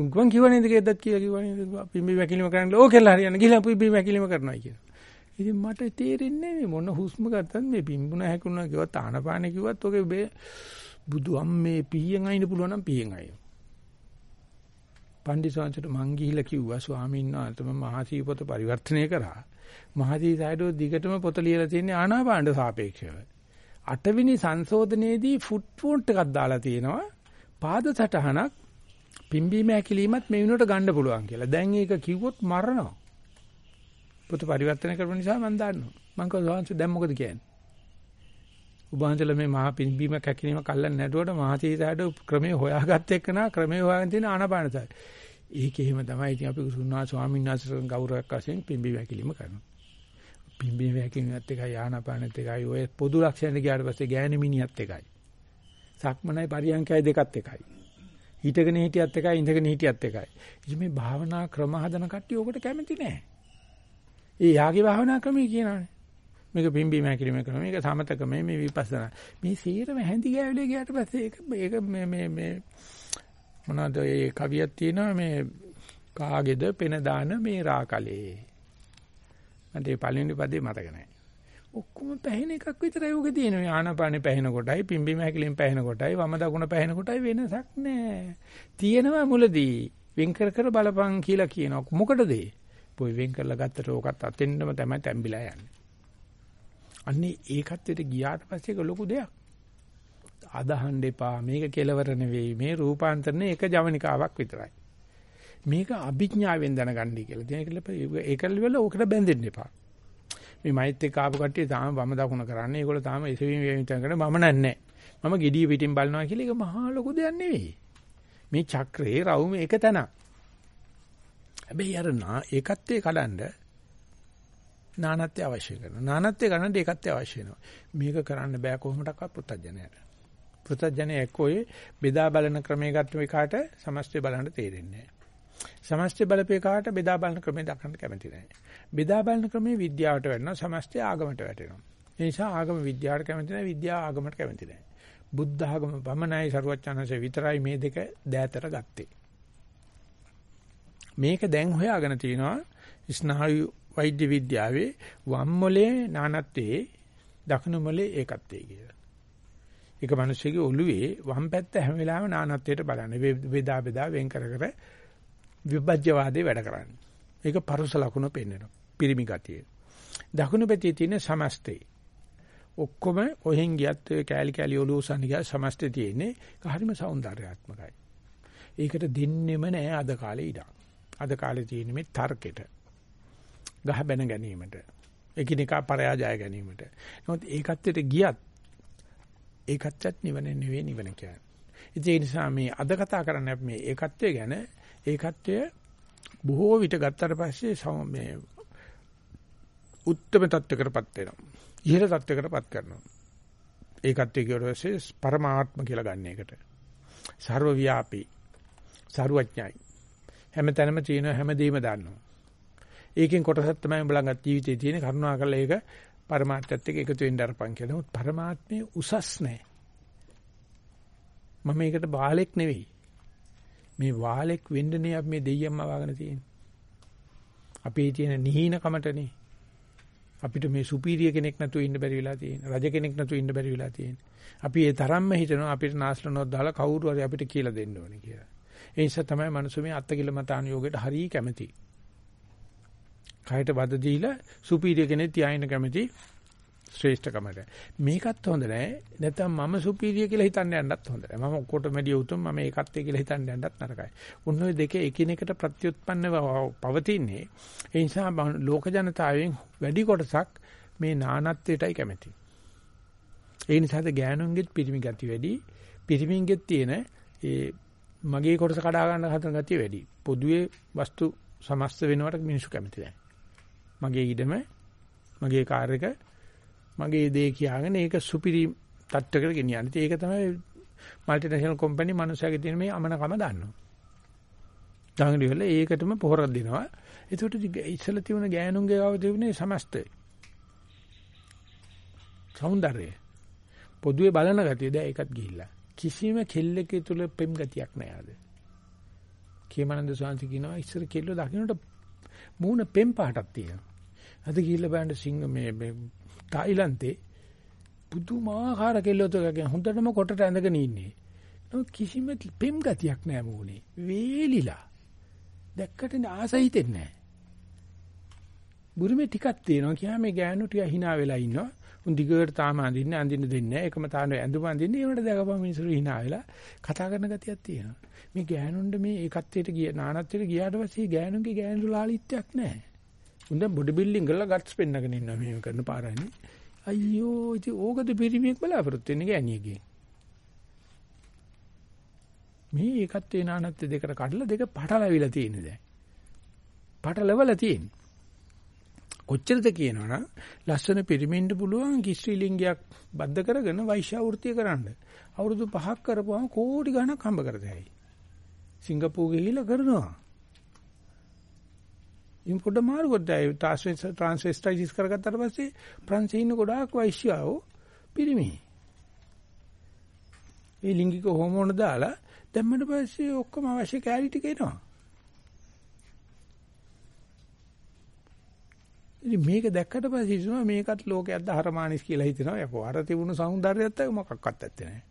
ගුවන් කිව්වනේ දෙකෙද්දත් කියලා කිව්වනේ පිම්බි වැකිලිම කරන්න ඕකෙල්ල හරියන්න ගිහලා පිම්බි වැකිලිම කරනවා කියලා. ඉතින් මට තේරෙන්නේ නැහැ මොන හුස්ම ගත්තත් මේ පිම්බුණ හැකුණා කිව්වත් ආනාපානෙ කිව්වත් ඔගේ බුදු අම්මේ පීයෙන් අයින්න පුළුවන් නම් පීයෙන් අයින්න. පණ්ඩිතවන්තට මං ගිහිල්ලා කිව්වා ස්වාමීන් වහන්සේ මම මහසී පොත පරිවර්තනය කරා. මහසී සයිඩෝ දිගටම පොත ලියලා තියෙන්නේ ආනාපානට සාපේක්ෂව. අටවෙනි සංශෝධනයේදී ෆුට් පෝන්ට් එකක් දාලා තියෙනවා. පාද සටහනක් පිම්බීම හැකිලීමත් මේ විනෝඩ ගන්න පුළුවන් කියලා. දැන් ඒක කිව්වොත් මරනවා. පොත පරිවර්තන කරපු නිසා මම දන්නවා. මං කිව්වා දැන් මොකද කියන්නේ? උභාන්තල මේ මහා පිම්බීම කැකිනීම කල්ලන් නැටුවට මහතීතයට ක්‍රමයේ හොයාගත්ත එක්කනා ක්‍රමයේ හොයාගෙන තියෙන ආනපානසයි. ඒක එහෙම තමයි ඉතින් අපි සුන්නා ස්වාමීන් වහන්සේගෙන් ගෞරවයක් වශයෙන් පිම්බීම හැකිලිම කරනවා. පිම්බීම හැකිලිමත් එකයි ආනපානෙත් එකයි ඔය පොදු ලක්ෂණ ගියාට පස්සේ ගෑණි මිනිහත් එකයි. සක්මනයි පරියන්කයි දෙකත් එකයි. හිටගෙන හිටියත් එකයි ඉඳගෙන හිටියත් එකයි. ඉතින් මේ භාවනා ක්‍රම හදන කට්ටිය ඔකට කැමති නෑ. ඒ යාගේ භාවනා ක්‍රමය කියනවානේ. මේක පිම්බීම හැකිලිම ක්‍රම මේක සමතකම මේ විපස්සනා. මේ සීරම හැඳි ගෑවිලේ ගියාට පස්සේ ඒක ඒක මේ මේ මේ මොනවාද ඒ කවියක් තියෙනවා මේ කාගේද පෙන දාන මේ රාකලේ. මන්ට ඒ පළවෙනි පදේ මතක නැහැ. ඔක්කොම පැහෙන එකක් විතරයි උගේ තියෙන මේ ආනාපානේ පැහෙන කොටයි පිම්බීම හැකිලිම පැහෙන කොටයි වම දකුණ පැහෙන කොටයි වෙනසක් නැහැ. තියෙනවා මුලදී. වෙන් කර කර බලපං කියලා කියනවා. මොකටද ඒ? පොයි වෙන් කරලා ගත්තට ඕකත් අතෙන්නම තමයි තැම්බිලා යන්නේ අන්නේ ඒකත්වයට ගියාට පස්සේ ඒක ලොකු දෙයක්. අදහන්න එපා. මේක කෙලවර නෙවෙයි. මේ රූපාන්තරනේ එක ජවනිකාවක් විතරයි. මේක අභිඥාවෙන් දැනගන්නයි කියලා. දැන් ඒකල වල ඕකට බැඳෙන්න එපා. මේ මෛත් එක්ක ආපු කට්ටිය තාම වම දකුණ කරන්නේ. ඒගොල්ලෝ තාම එසවීම වේවිතන කරන්නේ මම නන්නේ. මම gediya පිටින් බලනවා කියලා ඒක මහා ලොකු දෙයක් නෙවෙයි. මේ චක්‍රේ රවුම එක තැනක්. හැබැයි අර නා ඒකත්වයේ කඩන්න නානත්වය අවශ්‍ය කරනවා. නානත්වය ගන්නට ඒකත්වය අවශ්‍ය වෙනවා. මේක කරන්න බෑ කොහොමඩක්වත් පුත්තජනයට. පුත්තජනය එක්කෝයේ බෙදා බලන ක්‍රමයේ ගත්ත එකාට සමස්තය බලන්න තේරෙන්නේ නැහැ. සමස්තය බලපේ කාට බෙදා බලන ක්‍රමය දක්වන්න කැමති නැහැ. බෙදා බලන ක්‍රමයේ විද්‍යාවට වැටෙනවා සමස්තය ආගමට වැටෙනවා. ඒ නිසා ආගම විද්‍යාවට කැමති නැහැ විද්‍යාව ආගමට කැමති නැහැ. බුද්ධ ආගම පමණයි සරුවච්චානසේ විතරයි මේ දෙක දෑතර ගත්තේ. මේක දැන් හොයාගෙන තිනවා ස්නායු වෛද්‍ය විද්‍යාවේ වම් මොලේ නානත්තේ දකුණු මොලේ ඒකත්වයේ කියලා. එක මිනිස්සෙගේ ඔළුවේ වම් පැත්ත හැම වෙලාවෙම නානත්වයට බලන්නේ. වේදා බෙදා වෙන් කර කර විභජ්‍යවාදේ වැඩ කරන්නේ. ඒක පරුස ලකුණ පෙන්වනවා. පිරිමි ගතිය. දකුණු පැත්තේ තියෙන සමස්තේ. ඔක්කොම ඔහෙන් ගියත් කෑලි කෑලි ඔලුව උසන්න ගියා සමස්තේ තියෙන්නේ. හරිම సౌందర్యාත්මකයි. ඒකට දෙන්නෙම නෑ අද කාලේ ඉඩක්. අද කාලේ තියෙන මේ තර්කෙට ගහ බැන ගැනීමට එකිනෙකා පරයාජය ගැනීමට නමුත් ඒකත්වයට ගියත් ඒකත්වයක් නිවන නෙවෙයි නිවන කියන්නේ ඒ නිසා මේ අද කතා කරන්නේ මේ ඒකත්වය ගැන ඒකත්වය බොහෝ විට ගත්තට පස්සේ මේ උත්තරම தත්වයකටපත් වෙනවා ඉහළ தත්වයකටපත් කරනවා ඒකත්වයේ කියවට පස්සේ පරමාත්ම කියලා ගන්න එකට. ਸਰව ව්‍යාපී. ਸਰුවඥයි. හැමතැනම තියෙන හැමදේම දන්නවා. ඒකෙන් කොටසක් තමයි උඹලඟත් ජීවිතේ තියෙන කරුණාකරලා ඒක පරමාර්ථයත් එක්ක එකතු වෙන්න අරපන් කියලා. නමුත් පරමාත්මේ උසස් නැහැ. මම මේකට බාලෙක් නෙවෙයි. මේ වාලෙක් වෙන්නනේ අපි මේ දෙයියම්ම වගන තියෙන්නේ. අපේ තියෙන නිහීනකමටනේ. අපිට මේ සුපීරිය කෙනෙක් නැතුව ඉන්න බැරි වෙලා තියෙන්නේ. රජ කෙනෙක් නැතුව ඉන්න බැරි වෙලා තියෙන්නේ. අපි ඒ තරම්ම හිතනවා අපිට නාස්ලනොත් දාලා කවුරු හරි අපිට කියලා දෙන්න ඕනේ කියලා. ඒ නිසා තමයි මිනිස්සු මේ අත්කිල මතාන යෝගයට හරිය කැමති. කයට වද දීලා සුපීරියර් කෙනෙක් තියාගෙන කැමති ශ්‍රේෂ්ඨකමට. මේකත් හොඳ නෑ. නැත්නම් මම සුපීරියර් කියලා හිතන්න යන්නත් හොඳ නෑ. මම ඔක්කොට මැඩිය උතුම් මම ඒකත් කියලා හිතන්න යන්නත් නරකයි. උන් ඔය දෙකේ එකිනෙකට ප්‍රත්‍යুৎපන්න පවතින්නේ. ඒ නිසා ලෝක ජනතාවෙන් වැඩි කොටසක් මේ නානත්වයටයි කැමති. ඒ නිසාද ගෑනුන්ගෙත් පිරිමි ගති වැඩි. පිරිමින්ගෙත් තියෙන ඒ මගේ කොටස කඩා ගන්න හදන ගතිය වැඩි. පොදුවේ වස්තු සමස්ත වෙනවට මිනිස්සු කැමති නැහැ. මගේ ඉඩම මගේ කාර් එක මගේ දේ කියාගෙන ඒක සුපිරි තත්ත්වයකට ගෙනියන. ඒක තමයි মালටිනේෂනල් කම්පැනි මනුස්සයගේ තියෙන මේ අමනකම දන්නවා. ඩාංගලි වල ඒකටම පොහොරක් දෙනවා. ඒකට ඉස්සලා තිබුණ ගෑනුන්ගේ ආව තිබුණේ සමස්තය. సౌందර්යය. පොදුවේ බලන ගතිය දැන් ඒකත් ගිහිල්ලා. කිසිම කෙල්ලක තුල පෙම් ගතියක් නැහැ ආද. කේමනන්ද සාන්ති කියනවා ඉස්සර කෙල්ල දකින්නට මූණ පෙම් පාටක් තියෙනවා. අද ගිහිල්ලා බලන්න සිංහ මේ තායිලන්තේ පුදුමාකාර කෙල්ලෝතකගේ හොඳටම කොටට ඇඳගෙන ඉන්නේ. කිසිම පෙම් ගතියක් නැහැ මූණේ. වේලිලා. දැක්කට ආස හිතෙන්නේ නැහැ. බුරුමේ ටිකක් තියෙනවා කියා මේ ගෑනු ටික hina වෙලා ඉන්නවා. උන් දිගට තාම අඳින්නේ අඳින්න දෙන්නේ නැහැ. එකම තාන ඇඳුම අඳින්නේ ඒවට දැකපම මිනිස්සු hina වෙලා කතා කරන ගතියක් තියෙනවා. මේ ගෑනුන්ට මේ ඒකත්වයට ගිය නානත්වයට ගියාට පස්සේ ගෑනුන්ගේ ගෑනු ලාලිත්‍යයක් නැහැ. උන් දැන් බොඩි බිල්ඩින් කරලා ගට්ස් පෙන්නගෙන ඉන්නවා මේ කරන පාරන්නේ. අයියෝ ඉතින් ඕකද පිරිමියෙක් බලාපොරොත්තු වෙන්නේ ගෑණියකින්. මේ ඒකත් ඒ නානත්ව දෙකට කඩලා දෙක පටලවිලා තියෙන දැන්. පටලවලා තියෙන. කොච්චරද කියනවනම් ලස්සන පිරිමින්ට පුළුවන් කිස්ත්‍රීලිංගයක් බද්ධ කරගෙන වෛශ්‍යාවෘතිය කරන්න. අවුරුදු 5ක් කරපුවම කෝටි ගණක් හම්බ කරතයි. සිංගප්පූරු ගිහිල්ලා කරනවා. ඉන් පොඩ මාරු කරද්දී ට්‍රාන්ස්වෙස්ටයිස් කරගත්තාට පස්සේ ප්‍රංශේ ඉන්න ගොඩාක් වෛශ්‍යාවෝ පිරිමි. ඒ ලිංගික හෝමෝන දාලා දැම්මට පස්සේ ඔක්කොම අවශ්‍ය කැලී ටික ඉතින් මේක දැක්කට පස්සේ හිතනවා මේකත් ලෝකයක් දහරමානිස් කියලා හිතනවා. යකෝ අර තිබුණු సౌందර්යයත් මොකක්වත් ඇත්තේ නැහැ.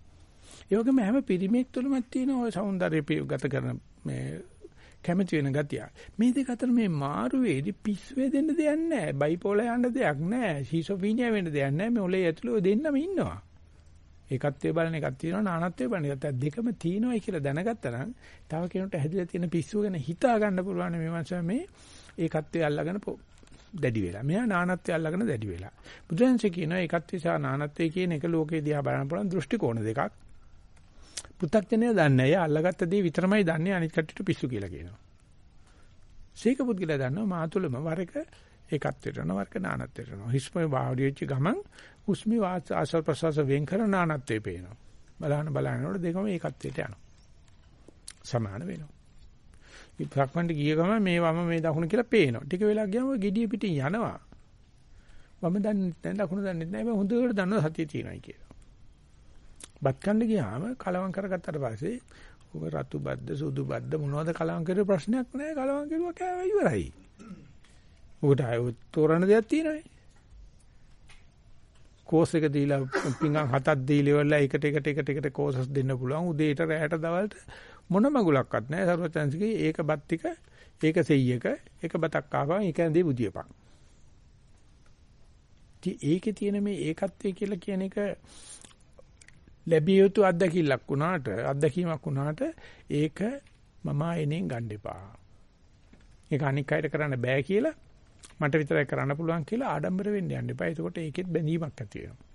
ඒ වගේම හැම පිරිමෙක් තුළමත් තියෙන ওই సౌందර්ය ගත කරන මේ කැමති වෙන ගතිය. මේ දෙක අතර මේ මාරුවේදී පිස්සු වෙදෙන්න දෙයක් නැහැ. බයිපෝලා යන්න දෙයක් නැහැ. ෂිසොෆීනියා වෙන්න දෙයක් නැහැ. මේ ඔලේ ඇතුළේ දෙන්නම ඉන්නවා. ඒකත්වයේ බලන එකක් තියෙනවා නානත්වයේ බලන එකක්. දැන් දෙකම තියෙනවායි කියලා දැනගත්තා නම් තව කෙනෙකුට හැදිලා තියෙන පිස්සුව ගැන හිතා ගන්න පුළුවන් මේ මනස මේ ඒකත්වයේ අල්ලගෙන දැඩි වෙලා. මෙයා නානත්වයේ අල්ලගෙන දැඩි වෙලා. බුදුන්සේ කියනවා ඒකත්වයේ සහ නානත්වයේ කියන එක ලෝකේ දිහා බලන පුළුවන් දෘෂ්ටි කෝණ දෙකක්. පු탁ජනය දන්නේ නැහැ. අල්ලගත්ත දේ විතරමයි දන්නේ අනිත් කට්ටියට පිස්සු කියලා කියනවා. සීක පුද්ගලයා දන්නවා මා තුළම වර එක ඒකත්වයට යනවා වරක නානත්වයට යනවා. හිස්මේ වාඩි වෙච්ච ගමන් හුස්මි ආසල් ප්‍රසවාස වෙන් කරන නානත්වේ පේනවා. බලහන බලනකොට දෙකම ඒකත්වයට යනවා. සමාන වෙනවා. ඉපක්මන්ට ගිය ගමන් මේ වම මේ දකුණ කියලා පේනවා. ටික වෙලා ගියාම gediya පිටින් යනවා. වම දන්නේ නැහැ දකුණ දන්නේ නැහැ. හොඳට දන්නවා සතිය තියෙනයි කියලා. බත් කන්න ගියාම කලවම් කරගත්තට පස්සේ ඔබ රතු බද්ද සුදු බද්ද මොනවද කලවම් කරේ ප්‍රශ්නයක් නැහැ කලවම් කරුවා කෑව ඉවරයි. උකට ආය තෝරන දෙයක් තියෙනවනේ. කෝස් එක දීලා පිංගම් හතක් දීලා ඉවරලා එකට එකට එකට එකට කෝසස් දෙන්න පුළුවන් උදේට රැයට දවල්ට මොන මගුලක්වත් නැහැ සර්වචන්සිකේ ඒක බත් ටික ඒක සෙයියක ඒක බතක් ආවා ඒක ඇඳේ බුදියපන්. ඉතින් ඒකේ තියෙන මේ ඒකත්වය කියලා කියන එක ලැබිය යුතු අත්දැකිල්ලක් වුණාට අත්දැකීමක් වුණාට ඒක මම ආයෙනෙන් ගන්න එපා. ඒක අනික් අයට කරන්න බෑ කියලා මට විතරයි කරන්න පුළුවන් කියලා ආඩම්බර වෙන්න යන්න එපා. එතකොට ඒකෙත් බැඳීමක් ඇති වෙනවා.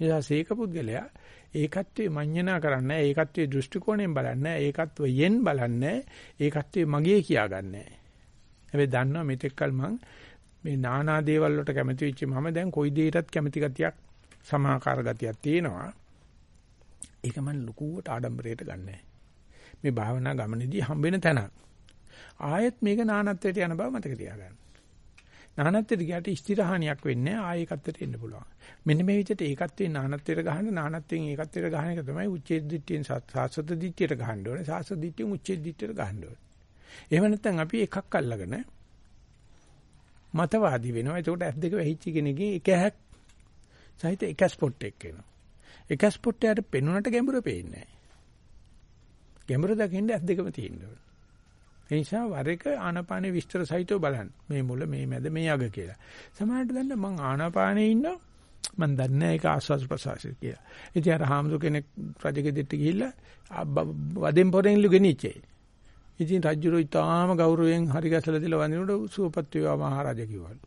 එයා සීක පුද්ගලයා ඒකත්වයේ මඤ්ඤණා කරන්නේ ඒකත්වයේ දෘෂ්ටි කෝණයෙන් බලන්නේ ඒකත්වයෙන් බලන්නේ ඒකත්වයේ මගේ කියාගන්නේ. හැබැයි දන්නවා මෙතෙක්කල් මං මේ නානා දේවල් වලට කැමති වෙච්ච මම දැන් කොයි දෙයකටත් කැමති ගතියක් සමාකාර ගතියක් තියෙනවා. ඒක මම ලකුවට ආඩම්බරයට ගන්නෑ. මේ භාවනා ගමනේදී හම්බෙන තැන. ආයෙත් මේක නානත්වයට යන බව මතක තියාගන්න. නානත්වයට ගියට ස්ථිරහානියක් වෙන්නේ ආයෙකත්වයට එන්න පුළුවන්. මෙන්න මේ විදිහට ඒකත්වයෙන් නානත්වයට ගහන නානත්වයෙන් ඒකත්වයට ගහන එක තමයි උච්ඡේද දිට්ඨියෙන් සාස්වත දිට්ඨියට ගහන්න ඕනේ. සාස්වත දිට්ඨියෙන් උච්ඡේද දිට්ඨියට ගහන්න ඕනේ. එහෙම නැත්නම් අපි එකක් අල්ලගෙන මතවාදී වෙනවා. එතකොට ඇස් දෙක වැහිච්ච කෙනෙක්ගේ එක හැක් සහිත එක ස්පොට් එකක් එනවා. එක ස්පොට්ටයට පෙනුනට ගැඹුර පේන්නේ නැහැ. ගැඹුර දකින්න ඇස් දෙකම තියෙන්න ඕනේ. ඒ නිසා වර එක ආනාපානේ විස්තර සහිතව බලන්න. මේ මුල මේ මැද මේ අග කියලා. සමහරට දන්න මං ආනාපානේ ඉන්නවා. මං දන්නේ නැහැ ඒක ආස්වාස් ප්‍රසවාසය කියලා. ඉතින් අර හාමුදුර කෙනෙක් රජගෙදෙට්ට ගිහිල්ලා වදෙන් පොරෙන් ලුගෙනිච්චේ. ඉතින් රජුරෝ ඊටාම ගෞරවයෙන් හරි ගැසලා දීලා වඳිනකොට සුවපත් වේවා මහරජා කිව්වලු.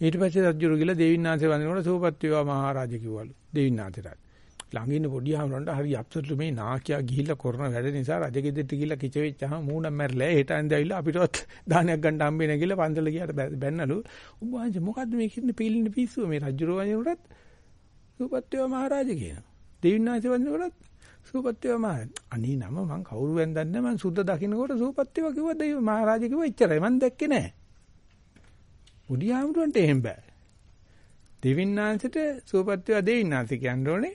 ඊට පස්සේ රජුරු ගිහලා දෙවින්නාන්සේ වඳිනකොට සූපත් වේවා මහරජා කිව්වලු දෙවින්නාන්සේට. ළඟ ඉන්න පොඩි ආමරන්ට හරි අප්සෙට්ලු මේ නාකියා ගිහිල්ලා කරන වැඩ නිසා රජගෙදරට ගිහිල්ලා කිච වෙච්චාම මූණක් මැරලා හෙට ඇඳවිලා අපිටවත් [LAUGHS] දානයක් ගන්න හම්බෙන්නේ කියලා පන්සල ගියාට බැන්නලු. උඹ වහන්සේ මොකද්ද මේ කින්නේ පිළින්න පිස්සුව මේ රජුරු වඳිනකොටත් සූපත් වේවා මහරජා කියනවා. දෙවින්නාන්සේ වඳිනකොටත් සූපත් වේවා මහ. අනේ නම මං කවුරු වෙන්දන්නේ නැහැ මං සුද්ධ දකින්නකොට සූපත් වේවා කිව්වා දෙවි මහරජා කිව්වා එච්චරයි මං දැක්කේ නැහැ. පොඩි ආමරන්ට එහෙම බෑ. දෙවින්නාන්සේට සූපත් වේවා දෙවින්නාන්සේ කියන්න ඕනේ.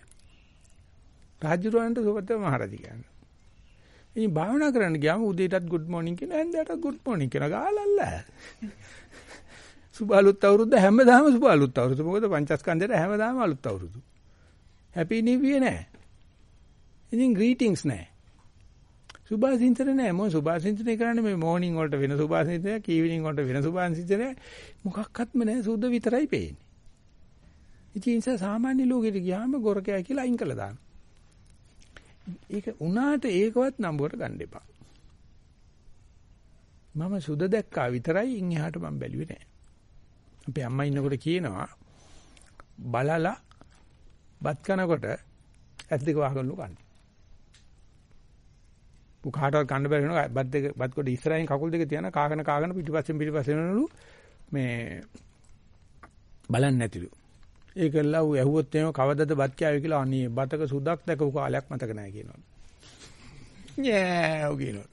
රාජ්‍යරුවන්ට සුපත මහරජ කියන්නේ. ඉතින් භාවනා කරන්න ගියාම උදේටත් good morning කියන හන්දටත් good morning කියන ගාලල්ල. සුබ අලුත් අවුරුද්ද හැමදාම සුබ අලුත් අවුරුදු. මොකද පංචස්කන්ධයට හැමදාම අලුත් අවුරුදු. happy new year නෑ. ඉතින් greetings නෑ. සුභාසින්තන නෑ මොකද සුභාසින්තන කරන්නේ මේ morning වලට වෙන සුභාසින්තනයක් evening වලට වෙන සුභාසින්තනයක් මොකක්වත්ම නෑ සුද්ධ විතරයි පේන්නේ. ඉතින් සාමාන්‍ය ලෝකෙට ගියාම ගොරකෑ කියලා අයින් කළා දානවා. ඒක උනාට ඒකවත් නම්බුවට ගන්න එපා. මම සුද දැක්කා විතරයි ඉන් එහාට මම බැලුවේ නෑ. අපේ අම්මා ඉන්නකොට කියනවා බලලා බත් කනකොට ඇස් දෙක වහගන්නු කන්න. පුකාටවත් කන්න බැරි වෙනවා බත් දෙක බත් කොට ඉස්සරහින් කකුල් දෙක තියන කාගෙන කාගෙන පිටිපස්සෙන් පිටිපස්සෙන් යනලු මේ බලන්නේ නැතිලු. ඒකලා ඌ ඇහුවොත් එහෙම කවදද බත් කෑවේ කියලා අනේ බතක සුදක් දැකපු කාලයක් මතක නැහැ කියනවා. නෑ ඌ කියනවා.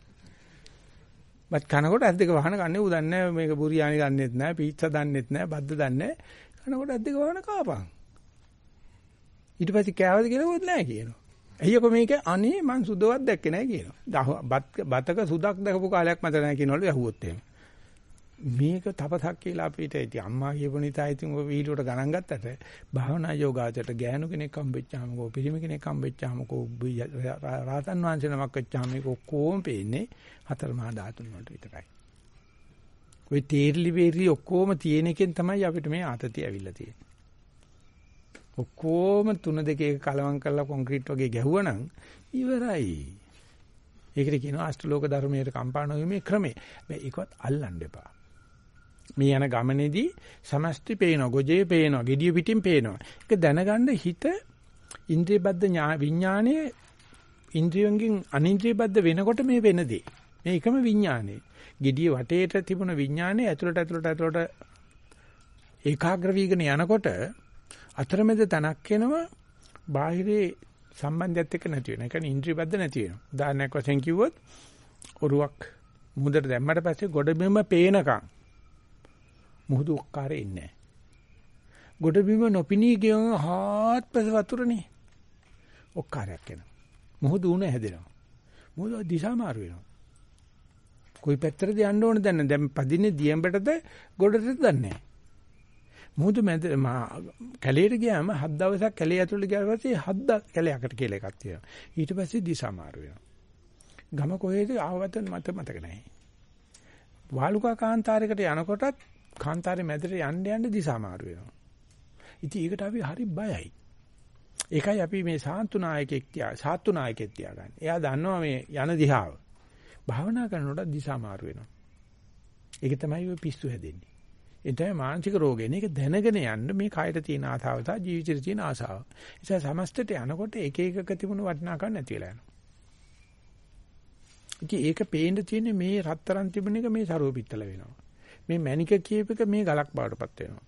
බත් කනකොට ඇස් දෙක වහන ගන්නේ ඌ දන්නේ මේක බුරියානි දන්නෙත් නැහැ පීට්සා දන්නෙත් නැහැ බද්ද දන්නේ කනකොට ඇස් දෙක වහන කාපන්. ඊට පස්සේ කෑවද කියලා ඌත් නැහැ කියනවා. අයියෝ මේක අනේ මං සුදවත් දැක්කේ නැහැ කියනවා. බත් බතක සුදක් දැකපු කාලයක් මතක නැහැ කියනවලු ඇහුවොත් එහෙම. මේක තපසක් කියලා අපිට ඉතින් අම්මා කියපු නිසා ඉතින් ඔය වීඩියෝට ගණන් ගත්තට භාවනා යෝගාචරයට ගෑනු කෙනෙක් හම්බෙච්චාම කෝ පිරිමි කෙනෙක් හම්බෙච්චාම කෝ රාතන් වංශ නමක් වෙච්චාම මේක ඔක්කොම පේන්නේ හතර මහා ධාතුන් වලට විතරයි. ওই තීර්ලි වේරි ඔක්කොම තියෙන එකෙන් තමයි අපිට මේ ආතතිය ඇවිල්ලා තියෙන්නේ. ඔක්කොම තුන දෙකේ කලවම් කරලා කොන්ක්‍රීට් වගේ ගැහුවනම් ඉවරයි. ඒකට කියනවා අෂ්ටලෝක ධර්මයේ කම්පා නොවීමේ ක්‍රමය. මේකවත් අල්ලන්න එපා. මේ යන ගමනේදී සමස්තي පේනවා, ගොජේ පේනවා, gediya පිටින් පේනවා. ඒක දැනගන්න හිත ඉන්ද්‍රිය බද්ධ විඥානයේ ඉන්ද්‍රියංගෙන් අනින්ද්‍රිය බද්ධ වෙනකොට මේ වෙන දේ. මේ එකම විඥානේ. gediya වටේට තිබුණ විඥානේ ඇතුළට ඇතුළට ඇතුළට ඒකාග්‍ර වීගෙන යනකොට අතරමැද තනක් එනවා බාහිරේ සම්බන්ධයත් එක්ක නැති වෙන. ඒ කියන්නේ ඉන්ද්‍රිය බද්ධ නැති වෙනවා. උදාහරණයක් වශයෙන් කිව්වොත් ඔරුවක් මුහුදට දැම්මට පස්සේ ගොඩබිම පේනකම් මුහුදු ඔක්කාරේ ඉන්නේ නැහැ. ගොඩබිම නොපිනී ගියම හාත්පස වතුරනේ. ඔක්කාරයක් එනවා. මුහුදු උණ හැදෙනවා. මුහුදු දිශා මාරු වෙනවා. කොයි පැත්තටද යන්න ඕන දැන් දැන් පදින්නේ දියඹටද ගොඩටද දන්නේ නැහැ. මුහුදු මැද කැලේට ගියාම හත් දවසක් කැලේ ඇතුළට ගියාට පස්සේ හත් කැලයකට කියලා එකක් තියෙනවා. ඊට පස්සේ දිශා මාරු වෙනවා. ගම කොහෙද ආවත මත මතක නැහැ. වාලුකා කාන්තාරයකට යනකොටත් කාන්තාරේ මැදට යන්න යන්න දිශා මාරු වෙනවා. ඉතින් ඒකට අපි හරි බයයි. ඒකයි අපි මේ සාන්තු නායකෙක් තියා සාත්තු නායකෙක් තියාගන්නේ. එයා දන්නවා මේ යන දිහාව. භාවනා කරනකොට දිශා මාරු වෙනවා. ඒක තමයි ඔය පිස්සු හැදෙන්නේ. ඒ තමයි මානසික රෝගේ. මේක දැනගෙන යන්න මේ කයට තියෙන ආසාව සහ ජීවිතේ තියෙන ආසාව. ඒ නිසා සමස්තයට යනකොට එක එකක තිබුණු වටිනාකම් නැති වෙලා යනවා. ඉතින් ඒක පේන්න තියෙන්නේ මේ රත්තරන් තිබුණ එක මේ සරුවපිත්තල වෙනවා. මේ මැනික කියප එක මේ ගලක් බවටපත් වෙනවා.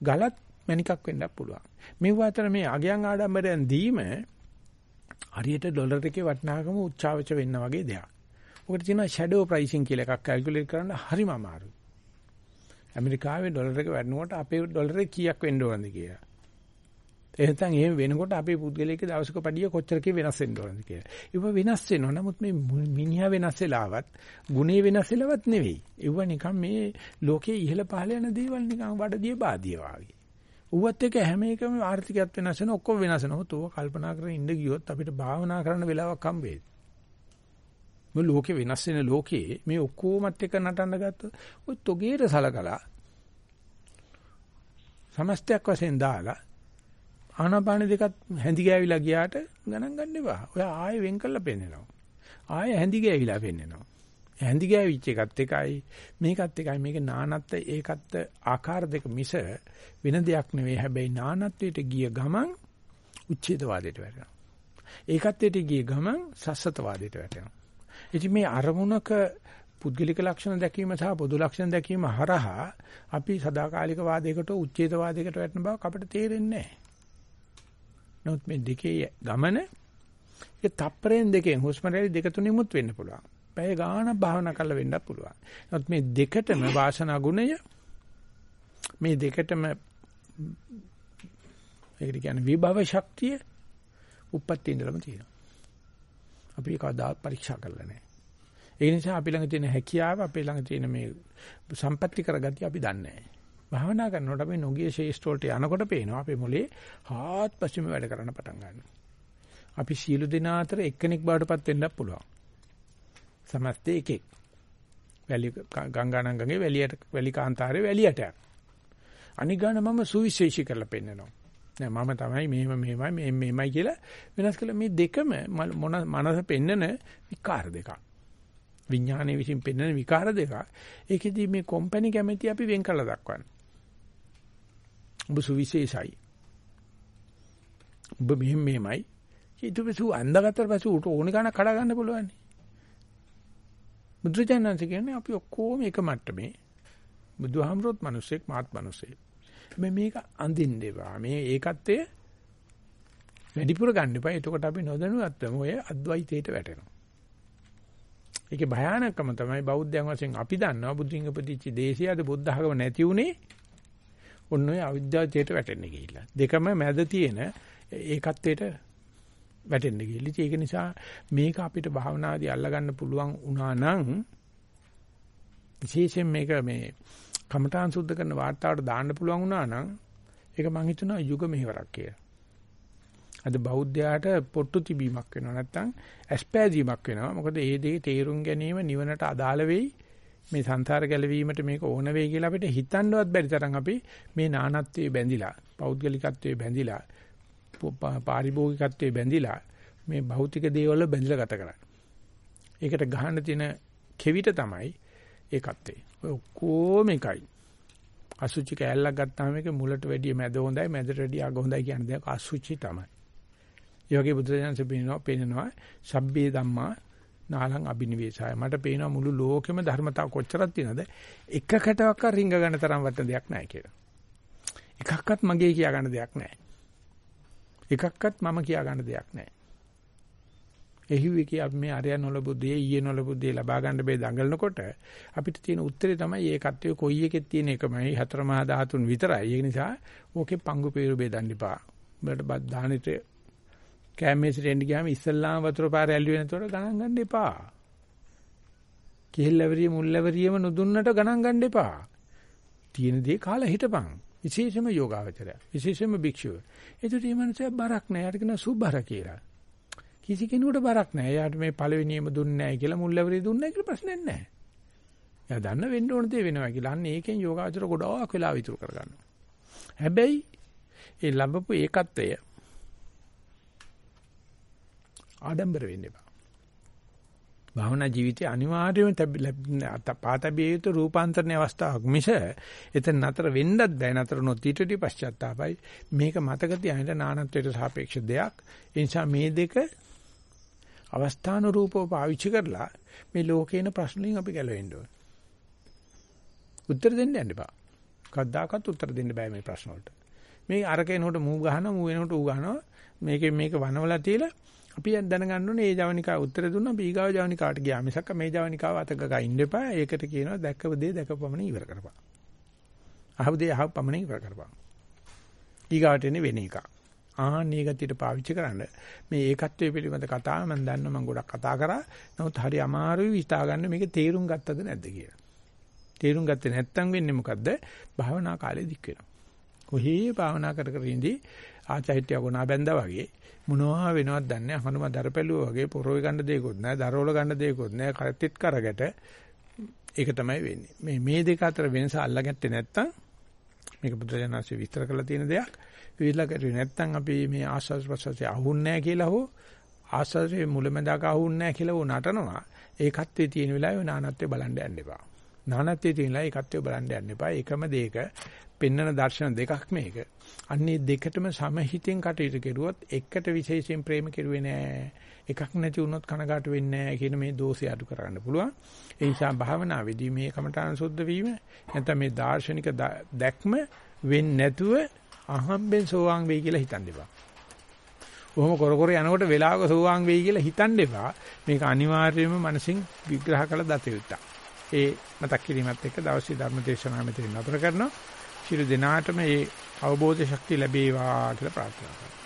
ගලත් මැනිකක් වෙන්නත් පුළුවන්. මේව අතර මේ අගයන් ආඩම්බරයෙන් දීම හරියට ඩොලර් එකේ වටිනාකම උච්චාවච වෙන්න වගේ දෙයක්. ඔකට කියනවා ෂැඩෝ ප්‍රයිසිං කියලා එකක් කැල්කියුලේට් කරන්න හරිම අමාරුයි. ඇමරිකාවේ ඩොලර් එක වැඩනකොට අපේ ඩොලර් එක කීයක් වෙන්න ඕනද කියලා. එහෙනම් එහෙම වෙනකොට අපේ පුද්ගලික දවසක පඩිය කොච්චරක වෙනස් වෙන්න ඕනද කියලා. ඒක වෙනස් වෙනවා. නමුත් මේ මිනිහා වෙනස් වෙලාවත්, ගුණේ වෙනස් වෙලවත් නෙවෙයි. ඒව නිකන් මේ ලෝකයේ ඉහළ පහළ යන දේවල් නිකන් වඩදිය බාදිය වාගේ. ඌවත් එක හැම එකම ආර්ථිකයත් වෙනස් වෙන ඔක්කොම වෙනස් වෙනවා. තෝ කල්පනා කරගෙන ඉඳ ගියොත් අපිට භාවනා කරන්න වෙලාවක් හම්බෙයි. මේ ලෝකේ වෙනස් වෙන ලෝකේ මේ ඔක්කොමත් එක නටන්න ගත්තොත් ඔය තොගේට සලකලා සමස්තයක් වශයෙන් දාලා ආනාපාන දෙකත් හැඳි ගෑවිලා ගියාට ගණන් ගන්න එපා. ඔය ආයෙ වෙන් කරලා පෙන්නනවා. ආයෙ හැඳි ගෑවිලා පෙන්නනවා. හැඳි ගෑවිච්ච එකත් එකයි මේකත් එකයි මේක නානත්ත ඒකත් ආකාර දෙක මිස වෙන දෙයක් නෙවෙයි හැබැයි නානත්වයට ගිය ගමන් උච්ඡේදවාදයට වැටෙනවා ඒකත්වයට ගිය ගමන් සස්සතවාදයට වැටෙනවා ඉතින් මේ අරමුණක පුද්ගලික ලක්ෂණ දැකීම සහ පොදු ලක්ෂණ දැකීම හරහා අපි සදාකාලික වාදයකට උච්ඡේදවාදයකට වැටෙන බව අපිට තේරෙන්නේ නැහැ. නමුත් මේ දෙකේ ගමන ඒ තප්පරෙන් දෙකෙන් හුස්ම රැලි දෙක තුනෙමුත් වෙන්න පුළුවන්. පැය ගාණක් භාවනා කරලා වෙන්නත් පුළුවන්. නමුත් මේ දෙකටම වාසනා ගුණය මේ දෙකටම ඒකට කියන්නේ විභව ශක්තිය උප්පත්ති ඉඳලම තියෙනවා. අපි කවදාත් පරීක්ෂා කරලා නැහැ. ඒ නිසා අපි ළඟ තියෙන හැකියාව අපේ ළඟ තියෙන මේ සම්පත්‍ති කරගතිය අපි දන්නේ නැහැ. භාවනා කරනකොට අපි නොගිය ශේෂ්ඨ වලට යනකොට පේනවා අපේ මොලේ හාත්පසින්ම වැඩ කරන්න පටන් ගන්නවා. අපි සියලු දෙනා අතර එක්කෙනෙක් බවටපත් වෙන්නත් පුළුවන්. සමස්තේ එකෙක්. වැලි ගංගානංගගේ වැලියට වැලි කාන්තාරේ වැලියට. අනික් ගාන මම සුවිශේෂී කරලා පෙන්නනවා. නෑ මම තමයි මෙහෙම මෙහෙමයි මේ මෙහෙමයි කියලා වෙනස් කළ මේ දෙකම මොන මනස පෙන්නන විකාර දෙකක්. විඥානයේ විසින් පෙන්වන විකාර දෙක. ඒකෙදි මේ කම්පැනි කැමැති අපි වෙන් කළා දක්වන්නේ. ඔබ සුවිශේෂයි. ඔබ මෙහෙම මෙහෙමයි. ඊට පස්සේ අන්දගත්තට පස්සේ උට ඕන ගානක් කඩා ගන්න පුළුවන්. බුදුචානන්ස කියන්නේ අපි ඔක්කොම එක මට්ටමේ. බුදුහාමරොත් මිනිස්සෙක් මාත් මිනිස්සෙක්. මේ මේක අඳින්න එපා. මේ ඒකත්වය වැඩිපුර ගන්න එපා. එතකොට අපි නොදැනුවත්වම ඔය අද්වෛතයට වැටෙනවා. ඒකේ භයානකම තමයි බෞද්ධයන් වශයෙන් අපි දන්නවා බුදුන් උපදිච්ච දේශය අද බුද්ධ ධර්ම නැති උනේ ඔන්න ඔය අවිද්‍යාවයට වැටෙන්න ගිහිල්ලා. දෙකම මැද තියෙන ඒකත්වයට වැටෙන්න ගිහිල්ලා. ඒක නිසා මේක අපිට භාවනාදී අල්ලගන්න පුළුවන් වුණා නම් විශේෂයෙන් මේක මේ කමඨාන් සුද්ධ කරන වාර්තාවට දාන්න පුළුවන් වුණා නම් ඒක මම හිතනවා යුග මෙහෙවරක් කියලා. අද බෞද්ධයාට පොට්ටු තිබීමක් වෙනවා නැත්නම් ඇස්පෑදීමක් වෙනවා. මොකද ඒ දේ තේරුම් ගැනීම නිවනට අදාළ වෙයි. මේ සංසාර ගැලවීමට මේක ඕන වෙයි කියලා අපිට හිතන්නවත් බැරි තරම් අපි මේ නානත්වයේ බැඳිලා, පෞද්ගලිකත්වයේ බැඳිලා, පාරිභෝගිකත්වයේ බැඳිලා මේ භෞතික දේවල් බැඳිලා ගත කරන්නේ. ඒකට ගහන්න තියෙන කෙවිත තමයි ඒකත්වේ. ඔය ඔක්කොම එකයි. අසුචි කෑල්ලක් ගත්තාම මේක මුලට වැඩිය මැද හොඳයි මැදට වැඩිය අග හොඳයි කියන දේ අසුචි තමයි. ඒ වගේ බුදුරජාණන්සේ පේනවා පේනවා සබ්බේ ධම්මා නාලං අබිනිවේෂය. මට පේනවා මුළු ලෝකෙම ධර්මතාව කොච්චරක් තියෙනවද එකකටවත් රිංග ගන්න තරම් වට දෙයක් නැහැ කියලා. එකක්වත් මගේ කියා ගන්න දෙයක් නැහැ. එකක්වත් මම කියා ගන්න දෙයක් නැහැ. එහිවිකේ අපි මේ අරයන් නොලබුද්දී ඊයේ නොලබුද්දී ලබා ගන්න බේ දඟලනකොට අපිට තියෙන උත්තරේ තමයි ඒ කට්ටිය කොයි එකෙත් තියෙන එකමයි හතර මහා ධාතුන් විතරයි. ඒ නිසා ඕකේ පංගු peeru බෙදන්න එපා. උඹට බත් දානෙට කැමේසිට එන්න ගියාම ඉස්සල්ලාම වතුර පාර ඇල්ලුවේ නැතකොට ගණන් ගන්න එපා. කිහිල්ලවරිය මුල්ලවරියම නොදුන්නට ගණන් ගන්න එපා. තියෙන දේ කාලා හිටපන්. විශේෂම යෝගාවචරය. විශේෂම භික්ෂුව. ඒකට මේ මනුස්සයා බරක් නෑ. යාට කියන සුබර කියලා. කිසි කෙනෙකුට බරක් නෑ. යාට මේ පළවෙනියම දුන්නේ නෑ කියලා මුල්ලවරිය දුන්නේ නෑ කියලා ප්‍රශ්නයක් නෑ. එයා දන්න වෙන්න ඕන දේ වෙනවා කියලා. අන්න ඒකෙන් යෝගාචර ගොඩාක් වෙලා විතුරු කරගන්නවා. හැබැයි ඒ ලැබපු ඒකත්වය ආඩම්බර වෙන්න එපා. භාවනා ජීවිතයේ අනිවාර්යයෙන්ම පාතබිය යුතු රූපාන්තරණ අවස්ථාවක් මිස එතන නතර වෙන්නත් බෑ. නතර නොතීටටි පශ්චාත්තාපයි. මේක මතක තියාගෙන නානත්වයට සාපේක්ෂ දෙයක්. ඒ නිසා මේ දෙක අවස්ථාන රූපව පාවිච්චි කරලා මේ ලෝකේන ප්‍රශ්න වලින් අපි ගැලවෙන්න ඕනේ. උත්තර දෙන්න යන්න එපා. කවදාකවත් උත්තර දෙන්න බෑ මේ ප්‍රශ්න වලට. මේ අර කෙනෙකුට මූ ගහනවා මූ වෙනකොට ඌ ගහනවා. මේකෙන් මේක වනවලා තියලා අපි දැනගන්න ඕනේ මේ ජවනිකාව උත්තර දුන්නා බීගාව ජවනිකාවට ගියා මිසක් මේ ජවනිකාව අතක ගින්න එපා. ඒකට කියනවා දැක්කව දේ දැකපමණ ඉවර කරපන්. අහව දේ අහව පමණ ඉවර කරපන්. ඊගාවට එන්නේ වෙන එකක්. ආන්නේ ගතියට පාවිච්චි කරන්න මේ ඒකත්වයේ පිළිබඳ කතාව මම දන්නවා මම ගොඩක් කතා කරා. නමුත් හරි අමාරුයි හිතා ගන්න මේක තේරුම් ගත්තද නැද්ද කියලා. තේරුම් ගත්තේ නැත්තම් වෙන්නේ මොකද්ද? භාවනා කාලේ දික් වෙනවා. කොහේ භාවනා කර කර ඉඳී ආචෛත්‍ය ගුණා බැඳා වගේ මොනවා වෙනවද දන්නේ හනුම දරපැලුව වගේ පොරොවේ ගන්න දෙයක්වත් නැහැ. දරවල ගන්න දෙයක්වත් නැහැ. කරතිත් කරගට ඒක තමයි වෙන්නේ. මේ මේ දෙක අතර වෙනස අල්ලගත්තේ නැත්තම් මේක බුදුරජාණන්සේ විස්තර කරලා තියෙන දෙයක්. විවිධලා කරුවේ නැත්තම් අපි මේ ආස්වාද ප්‍රසවාසය අහුන්නේ නැහැ කියලා හෝ ආස්වාදයේ මුලැමැදක අහුන්නේ නැහැ කියලා හෝ නටනවා. ඒකත්වයේ තියෙන වෙලාවේ නානත්වයේ බලන්න යන්න එපා. නානත්වයේ තියෙන වෙලාවේ ඒකත්වයේ බලන්න යන්න එපා. ඒකම දෙයක පෙන්නන දර්ශන දෙකක් මේක. අන්නේ දෙකටම සමහිතෙන් කටයුතු කෙරුවොත් එකට විශේෂයෙන් ප්‍රේම කෙරුවේ නෑ. එකක් නැති වුණොත් කනගාටු වෙන්නේ නැහැ කියන මේ දෝෂය අඩු කරන්න පුළුවන්. ඒ නිසා භාවනාවේදී මේ කමඨාන සුද්ධ වීම නැත්නම් මේ දාර්ශනික දැක්ම වෙන්නේ නැතුව අහම්බෙන් සෝවාන් වෙයි කියලා හිතන්න එපා. කොහොම කර කර යනකොට වෙලාවක සෝවාන් වෙයි කියලා හිතන්න එපා. මේක අනිවාර්යයෙන්ම මනසින් විග්‍රහ කළ දත යුතුයි. ඒ මතක් කිරීමත් එක්ක දවසේ ධර්ම දේශනාව මෙතන නතර කරනවා. ශිරු දිනාටම මේ අවබෝධ ශක්තිය ලැබේවා කියලා ප්‍රාර්ථනා කරනවා.